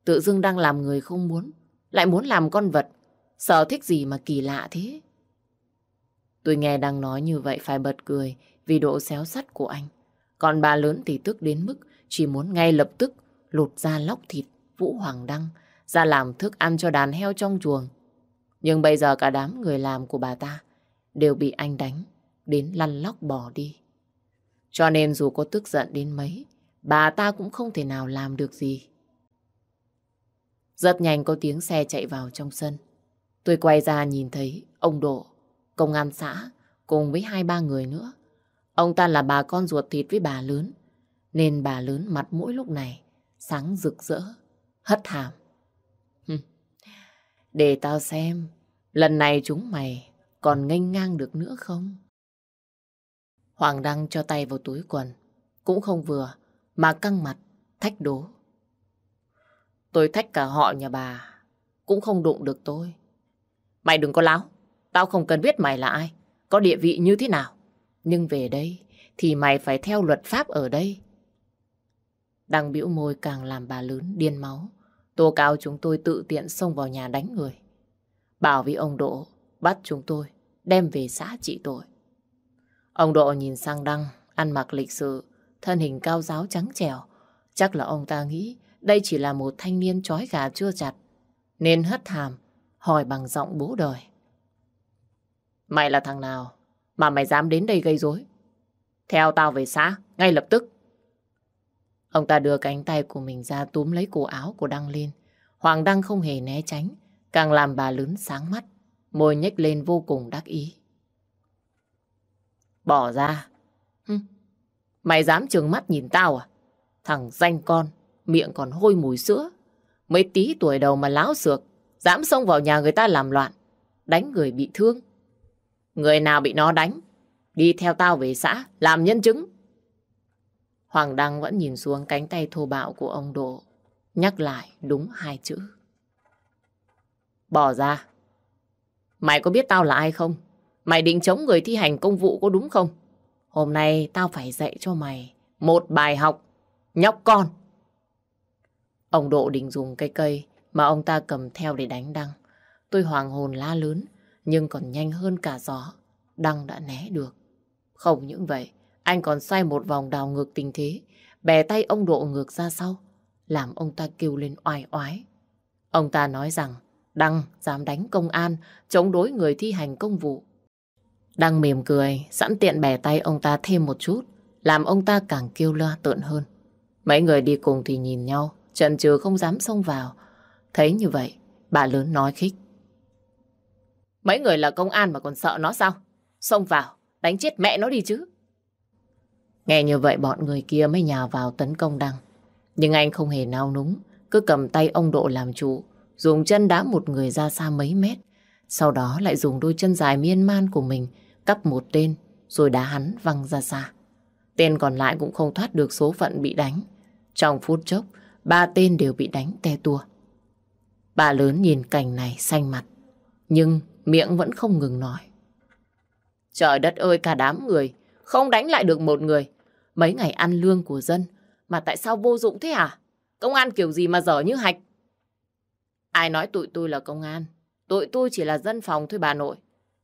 Tự dưng đang làm người không muốn. Lại muốn làm con vật. Sở thích gì mà kỳ lạ thế? Tôi nghe đang nói như vậy phải bật cười vì độ xéo sắt của anh. Còn bà lớn thì tức đến mức chỉ muốn ngay lập tức lột ra lóc thịt Vũ Hoàng Đăng ra làm thức ăn cho đàn heo trong chuồng. Nhưng bây giờ cả đám người làm của bà ta đều bị anh đánh đến lăn lóc bỏ đi. Cho nên dù có tức giận đến mấy, bà ta cũng không thể nào làm được gì. Rất nhanh có tiếng xe chạy vào trong sân. Tôi quay ra nhìn thấy ông Độ, công an xã, cùng với hai ba người nữa. Ông ta là bà con ruột thịt với bà lớn, nên bà lớn mặt mũi lúc này sáng rực rỡ, hất hàm. Để tao xem, lần này chúng mày còn nghênh ngang được nữa không? Hoàng Đăng cho tay vào túi quần, cũng không vừa, mà căng mặt, thách đố. Tôi thách cả họ nhà bà, cũng không đụng được tôi. Mày đừng có láo, tao không cần biết mày là ai, có địa vị như thế nào. Nhưng về đây, thì mày phải theo luật pháp ở đây. Đăng biểu môi càng làm bà lớn điên máu. Tố cáo chúng tôi tự tiện xông vào nhà đánh người. Bảo với ông Độ bắt chúng tôi đem về xã trị tội. Ông Độ nhìn sang Đăng, ăn mặc lịch sự, thân hình cao giáo trắng trẻo. Chắc là ông ta nghĩ đây chỉ là một thanh niên trói gà chưa chặt. Nên hất hàm, hỏi bằng giọng bố đời. Mày là thằng nào mà mày dám đến đây gây rối? Theo tao về xã, ngay lập tức. Ông ta đưa cánh tay của mình ra túm lấy cổ áo của Đăng liên. Hoàng Đăng không hề né tránh, càng làm bà lớn sáng mắt, môi nhếch lên vô cùng đắc ý. Bỏ ra. Hừ. Mày dám trừng mắt nhìn tao à? Thằng danh con, miệng còn hôi mùi sữa. Mấy tí tuổi đầu mà láo xược, dám xông vào nhà người ta làm loạn, đánh người bị thương. Người nào bị nó đánh, đi theo tao về xã, làm nhân chứng. Hoàng Đăng vẫn nhìn xuống cánh tay thô bạo của ông Độ, nhắc lại đúng hai chữ. Bỏ ra. Mày có biết tao là ai không? Mày định chống người thi hành công vụ có đúng không? Hôm nay tao phải dạy cho mày một bài học. Nhóc con. Ông Độ định dùng cây cây mà ông ta cầm theo để đánh Đăng. Tôi hoàng hồn la lớn, nhưng còn nhanh hơn cả gió. Đăng đã né được. Không những vậy, anh còn xoay một vòng đào ngược tình thế, bè tay ông Độ ngược ra sau, làm ông ta kêu lên oai oái. Ông ta nói rằng Đăng dám đánh công an, chống đối người thi hành công vụ. Đăng mỉm cười, sẵn tiện bẻ tay ông ta thêm một chút, làm ông ta càng kêu loa tợn hơn. Mấy người đi cùng thì nhìn nhau, chần chừ không dám xông vào. Thấy như vậy, bà lớn nói khích. Mấy người là công an mà còn sợ nó sao? Xông vào, đánh chết mẹ nó đi chứ. Nghe như vậy bọn người kia mới nhào vào tấn công Đăng. Nhưng anh không hề nao núng, cứ cầm tay ông Độ làm chủ, dùng chân đá một người ra xa mấy mét. Sau đó lại dùng đôi chân dài miên man của mình cắp một tên rồi đá hắn văng ra xa. Tên còn lại cũng không thoát được số phận bị đánh. Trong phút chốc, ba tên đều bị đánh te tua. Bà lớn nhìn cảnh này xanh mặt, nhưng miệng vẫn không ngừng nói. Trời đất ơi cả đám người, không đánh lại được một người. Mấy ngày ăn lương của dân, mà tại sao vô dụng thế hả? Công an kiểu gì mà dở như hạch? Ai nói tụi tôi là công an? Tụi tôi chỉ là dân phòng thôi bà nội.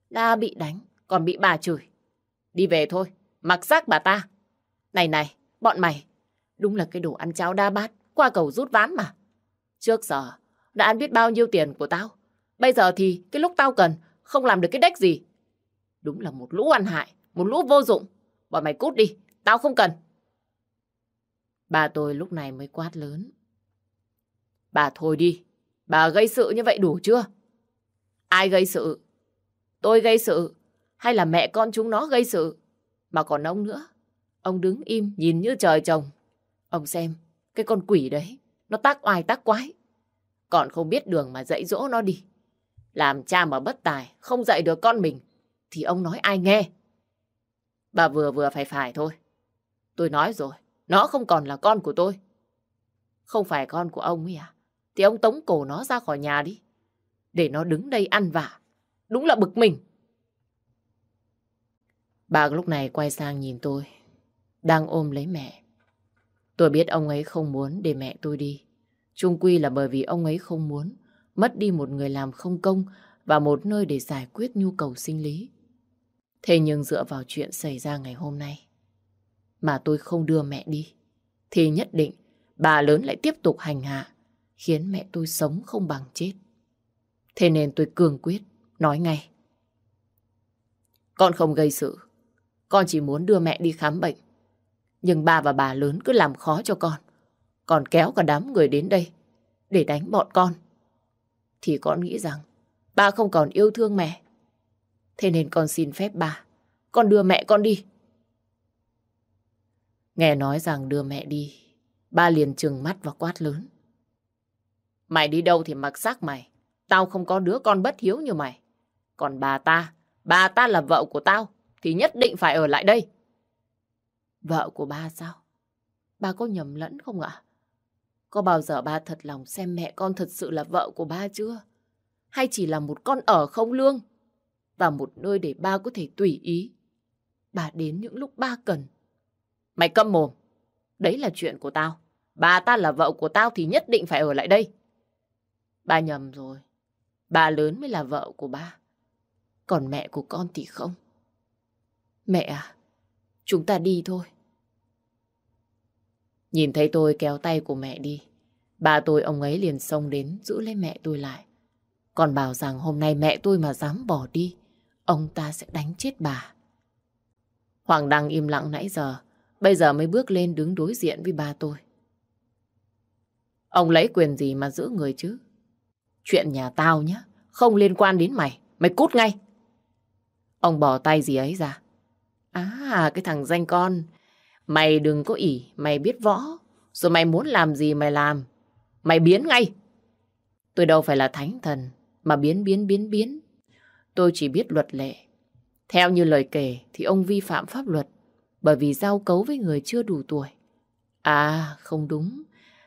Đã bị đánh, còn bị bà chửi. Đi về thôi, mặc xác bà ta. Này này, bọn mày, đúng là cái đồ ăn cháo đa bát, qua cầu rút ván mà. Trước giờ, đã ăn biết bao nhiêu tiền của tao. Bây giờ thì cái lúc tao cần, không làm được cái đếch gì. Đúng là một lũ ăn hại, một lũ vô dụng. Bọn mày cút đi, tao không cần. Bà tôi lúc này mới quát lớn. Bà thôi đi, bà gây sự như vậy đủ chưa? Ai gây sự? Tôi gây sự, hay là mẹ con chúng nó gây sự? Mà còn ông nữa, ông đứng im nhìn như trời trồng. Ông xem, cái con quỷ đấy, nó tác oai tác quái. Còn không biết đường mà dạy dỗ nó đi. Làm cha mà bất tài, không dạy được con mình, thì ông nói ai nghe? Bà vừa vừa phải phải thôi. Tôi nói rồi, nó không còn là con của tôi. Không phải con của ông ấy à? Thì ông tống cổ nó ra khỏi nhà đi. Để nó đứng đây ăn vả. Đúng là bực mình. Bà lúc này quay sang nhìn tôi. Đang ôm lấy mẹ. Tôi biết ông ấy không muốn để mẹ tôi đi. Trung quy là bởi vì ông ấy không muốn mất đi một người làm không công và một nơi để giải quyết nhu cầu sinh lý. Thế nhưng dựa vào chuyện xảy ra ngày hôm nay, mà tôi không đưa mẹ đi, thì nhất định bà lớn lại tiếp tục hành hạ, khiến mẹ tôi sống không bằng chết. Thế nên tôi cường quyết, nói ngay. Con không gây sự, con chỉ muốn đưa mẹ đi khám bệnh. Nhưng bà và bà lớn cứ làm khó cho con, còn kéo cả đám người đến đây để đánh bọn con. Thì con nghĩ rằng ba không còn yêu thương mẹ. Thế nên con xin phép bà, con đưa mẹ con đi. Nghe nói rằng đưa mẹ đi, ba liền trừng mắt và quát lớn. Mày đi đâu thì mặc xác mày. Tao không có đứa con bất hiếu như mày. Còn bà ta, bà ta là vợ của tao, thì nhất định phải ở lại đây. Vợ của ba sao? Ba có nhầm lẫn không ạ? Có bao giờ ba thật lòng xem mẹ con thật sự là vợ của ba chưa? Hay chỉ là một con ở không lương? Và một nơi để ba có thể tùy ý. Bà đến những lúc ba cần. Mày câm mồm. Đấy là chuyện của tao. Bà ta là vợ của tao thì nhất định phải ở lại đây. Ba nhầm rồi. Bà lớn mới là vợ của ba. Còn mẹ của con thì không. Mẹ à, chúng ta đi thôi. Nhìn thấy tôi kéo tay của mẹ đi. Bà tôi ông ấy liền xông đến giữ lấy mẹ tôi lại. Còn bảo rằng hôm nay mẹ tôi mà dám bỏ đi, ông ta sẽ đánh chết bà. Hoàng Đăng im lặng nãy giờ, bây giờ mới bước lên đứng đối diện với ba tôi. Ông lấy quyền gì mà giữ người chứ? Chuyện nhà tao nhá, không liên quan đến mày, mày cút ngay. Ông bỏ tay gì ấy ra. À, cái thằng danh con, mày đừng có ỉ, mày biết võ, rồi mày muốn làm gì mày làm. Mày biến ngay. Tôi đâu phải là thánh thần, mà biến biến biến biến. Tôi chỉ biết luật lệ. Theo như lời kể thì ông vi phạm pháp luật bởi vì giao cấu với người chưa đủ tuổi. À, không đúng.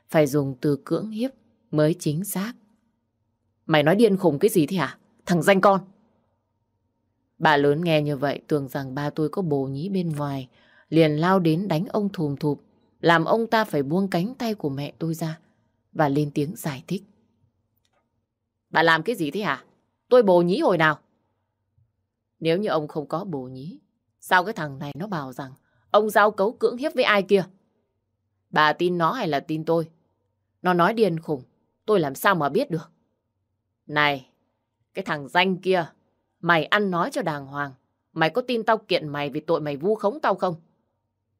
Phải dùng từ cưỡng hiếp mới chính xác. Mày nói điên khùng cái gì thế hả? Thằng danh con. Bà lớn nghe như vậy tưởng rằng ba tôi có bồ nhí bên ngoài. Liền lao đến đánh ông thùm thụp. Làm ông ta phải buông cánh tay của mẹ tôi ra. Và lên tiếng giải thích. Bà làm cái gì thế hả? Tôi bồ nhí hồi nào? Nếu như ông không có bồ nhí, sao cái thằng này nó bảo rằng ông giao cấu cưỡng hiếp với ai kia? Bà tin nó hay là tin tôi? Nó nói điên khùng, tôi làm sao mà biết được? Này, cái thằng danh kia, mày ăn nói cho đàng hoàng. Mày có tin tao kiện mày vì tội mày vu khống tao không?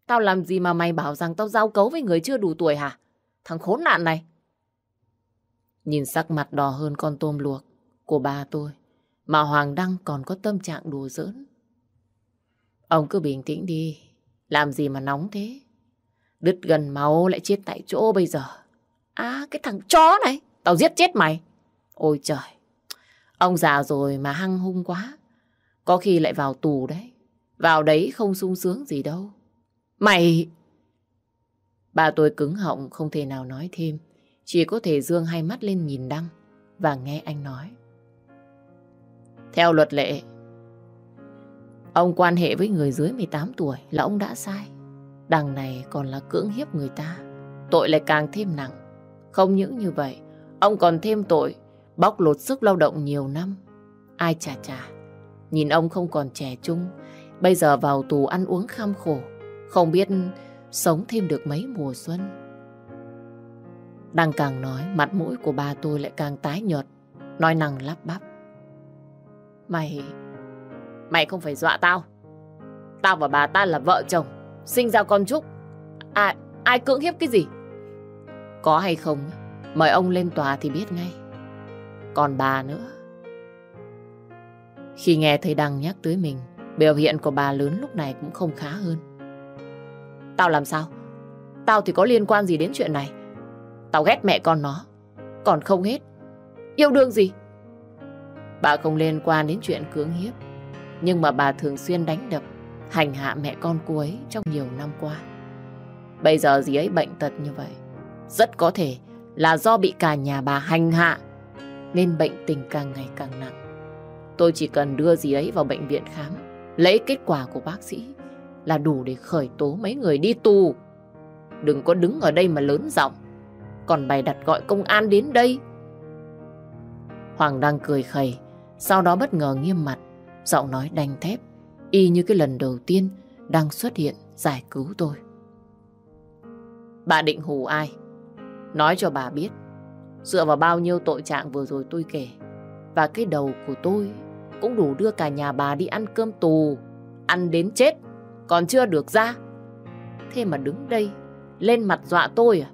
Tao làm gì mà mày bảo rằng tao giao cấu với người chưa đủ tuổi hả? Thằng khốn nạn này. Nhìn sắc mặt đỏ hơn con tôm luộc của ba tôi, mà Hoàng Đăng còn có tâm trạng đùa giỡn. Ông cứ bình tĩnh đi, làm gì mà nóng thế? Đứt gần máu lại chết tại chỗ bây giờ. À, cái thằng chó này, tao giết chết mày. Ôi trời, ông già rồi mà hăng hung quá. Có khi lại vào tù đấy. Vào đấy không sung sướng gì đâu. Mày... Bà tôi cứng họng không thể nào nói thêm. Chỉ có thể dương hai mắt lên nhìn Đăng và nghe anh nói. Theo luật lệ, ông quan hệ với người dưới 18 tuổi là ông đã sai. Đằng này còn là cưỡng hiếp người ta. Tội lại càng thêm nặng. Không những như vậy, ông còn thêm tội bóc lột sức lao động nhiều năm. Ai chà chà, nhìn ông không còn trẻ trung, bây giờ vào tù ăn uống kham khổ, không biết sống thêm được mấy mùa xuân. Đang càng nói, mặt mũi của ba tôi lại càng tái nhợt, nói năng lắp bắp. Mày... Mày không phải dọa tao. Tao và bà ta là vợ chồng, sinh ra con Trúc. Ai, ai cưỡng hiếp cái gì? Có hay không, mời ông lên tòa thì biết ngay. Còn bà nữa. Khi nghe thấy Đăng nhắc tới mình, biểu hiện của bà lớn lúc này cũng không khá hơn. Tao làm sao? Tao thì có liên quan gì đến chuyện này? Tao ghét mẹ con nó. Còn không hết. Yêu đương gì? Bà không liên quan đến chuyện cưỡng hiếp. Nhưng mà bà thường xuyên đánh đập, hành hạ mẹ con cô ấy trong nhiều năm qua. Bây giờ dì ấy bệnh tật như vậy. Rất có thể là do bị cả nhà bà hành hạ nên bệnh tình càng ngày càng nặng. Tôi chỉ cần đưa dì ấy vào bệnh viện khám, lấy kết quả của bác sĩ là đủ để khởi tố mấy người đi tù. Đừng có đứng ở đây mà lớn giọng. Còn bày đặt gọi công an đến đây. Hoàng đang cười khẩy, sau đó bất ngờ nghiêm mặt, giọng nói đanh thép, y như cái lần đầu tiên đang xuất hiện giải cứu tôi. Bà định hù ai? Nói cho bà biết, dựa vào bao nhiêu tội trạng vừa rồi tôi kể, và cái đầu của tôi cũng đủ đưa cả nhà bà đi ăn cơm tù, ăn đến chết, còn chưa được ra. Thế mà đứng đây, lên mặt dọa tôi à?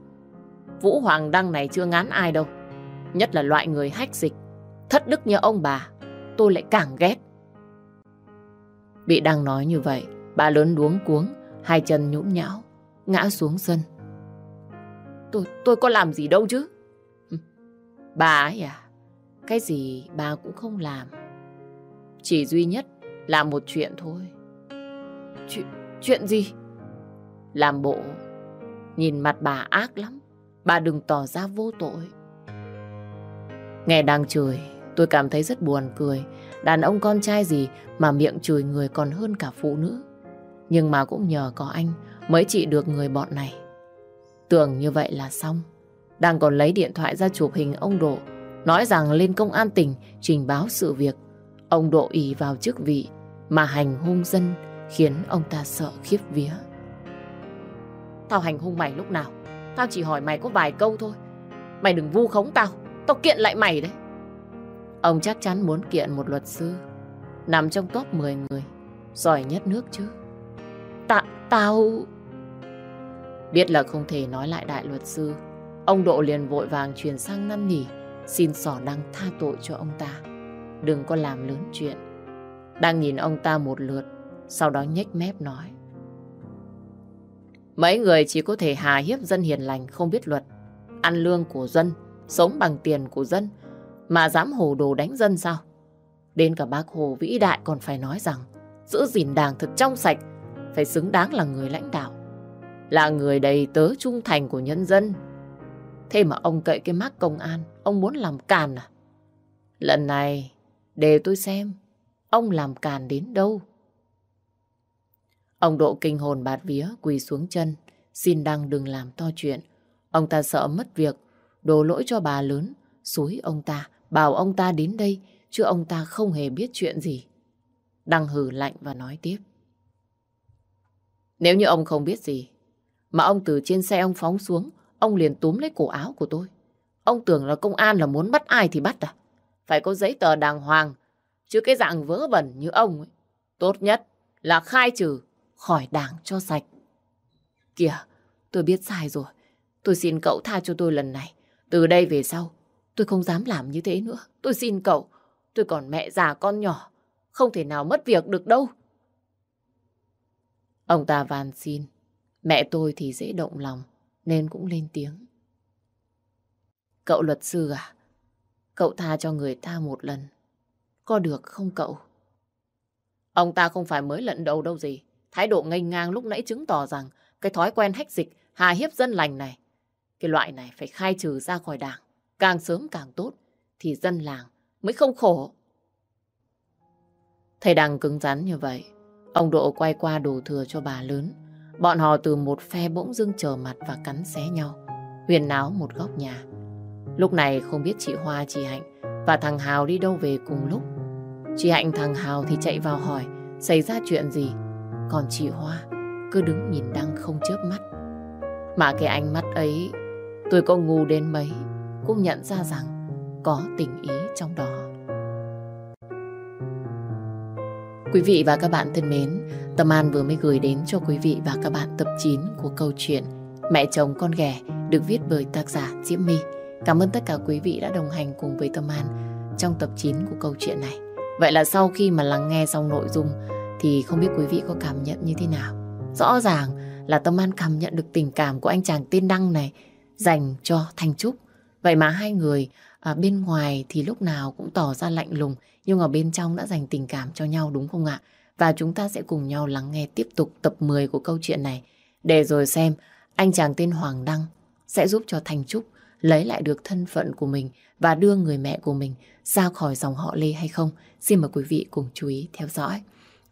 Vũ Hoàng Đăng này chưa ngán ai đâu. Nhất là loại người hách dịch, thất đức như ông bà, tôi lại càng ghét. Bị Đăng nói như vậy, bà lớn luống cuống, hai chân nhũn nhão. ngã xuống sân. Tôi, tôi có làm gì đâu chứ? Bà ấy à? Cái gì bà cũng không làm. Chỉ duy nhất là một chuyện thôi. Chuyện, chuyện gì? Làm bộ. Nhìn mặt bà ác lắm. Bà đừng tỏ ra vô tội. Nghe đang chửi, tôi cảm thấy rất buồn cười. Đàn ông con trai gì mà miệng chửi người còn hơn cả phụ nữ. Nhưng mà cũng nhờ có anh mới trị được người bọn này. Tưởng như vậy là xong. Đang còn lấy điện thoại ra chụp hình ông Độ. Nói rằng lên công an tỉnh trình báo sự việc. Ông Độ ý vào chức vị mà hành hung dân khiến ông ta sợ khiếp vía. Tao hành hung mày lúc nào? Tao chỉ hỏi mày có vài câu thôi. Mày đừng vu khống tao. Tao kiện lại mày đấy. Ông chắc chắn muốn kiện một luật sư. Nằm trong top 10 người. Giỏi nhất nước chứ. Ta, tao... Biết là không thể nói lại đại luật sư. Ông Độ liền vội vàng chuyển sang năn nỉ. Xin sỏ đăng tha tội cho ông ta. Đừng có làm lớn chuyện. Đang nhìn ông ta một lượt. Sau đó nhếch mép nói. Mấy người chỉ có thể hà hiếp dân hiền lành không biết luật. Ăn lương của dân, sống bằng tiền của dân. Mà dám hồ đồ đánh dân sao? Đến cả bác Hồ vĩ đại còn phải nói rằng giữ gìn đảng thật trong sạch, phải xứng đáng là người lãnh đạo. Là người đầy tớ trung thành của nhân dân. Thế mà ông cậy cái mắt công an, ông muốn làm càn à? Lần này, để tôi xem, ông làm càn đến đâu? Ông Độ kinh hồn bạt vía quỳ xuống chân, xin đăng đừng làm to chuyện. Ông ta sợ mất việc, đổ lỗi cho bà lớn, xúi ông ta, bảo ông ta đến đây, chứ ông ta không hề biết chuyện gì. Đăng hử lạnh và nói tiếp. Nếu như ông không biết gì, mà ông từ trên xe ông phóng xuống, ông liền túm lấy cổ áo của tôi. Ông tưởng là công an là muốn bắt ai thì bắt à? Phải có giấy tờ đàng hoàng, chứ cái dạng vớ vẩn như ông ấy. Tốt nhất là khai trừ khỏi đảng cho sạch. Kìa, tôi biết sai rồi. Tôi xin cậu tha cho tôi lần này. Từ đây về sau, tôi không dám làm như thế nữa. Tôi xin cậu, tôi còn mẹ già con nhỏ. Không thể nào mất việc được đâu. Ông ta van xin. Mẹ tôi thì dễ động lòng, nên cũng lên tiếng. Cậu luật sư à? Cậu tha cho người ta một lần. Có được không cậu? Ông ta không phải mới lận đầu đâu gì. Thái độ ngây ngang lúc nãy chứng tỏ rằng cái thói quen hách dịch, hà hiếp dân lành này, cái loại này phải khai trừ ra khỏi đảng. Càng sớm càng tốt, thì dân làng mới không khổ. Thầy Đăng cứng rắn như vậy, ông Độ quay qua đồ thừa cho bà lớn. Bọn họ từ một phe bỗng dưng trở mặt và cắn xé nhau, huyền náo một góc nhà. Lúc này không biết chị Hoa, chị Hạnh và thằng Hào đi đâu về cùng lúc. Chị Hạnh thằng Hào thì chạy vào hỏi xảy ra chuyện gì. Còn chị Hoa cứ đứng nhìn Đăng không chớp mắt. Mà cái ánh mắt ấy tôi có ngu đến mấy cũng nhận ra rằng có tình ý trong đó. Quý vị và các bạn thân mến, Tâm An vừa mới gửi đến cho quý vị và các bạn tập 9 của câu chuyện Mẹ chồng con ghẻ được viết bởi tác giả Diễm My. Cảm ơn tất cả quý vị đã đồng hành cùng với Tâm An trong tập 9 của câu chuyện này. Vậy là sau khi mà lắng nghe xong nội dung thì không biết quý vị có cảm nhận như thế nào. Rõ ràng là Tâm An cảm nhận được tình cảm của anh chàng tên Đăng này dành cho Thanh Trúc. Vậy mà hai người à, bên ngoài thì lúc nào cũng tỏ ra lạnh lùng nhưng ở bên trong đã dành tình cảm cho nhau đúng không ạ? Và chúng ta sẽ cùng nhau lắng nghe tiếp tục tập 10 của câu chuyện này để rồi xem anh chàng tên Hoàng Đăng sẽ giúp cho Thanh Trúc lấy lại được thân phận của mình và đưa người mẹ của mình ra khỏi dòng họ Lê hay không. Xin mời quý vị cùng chú ý theo dõi.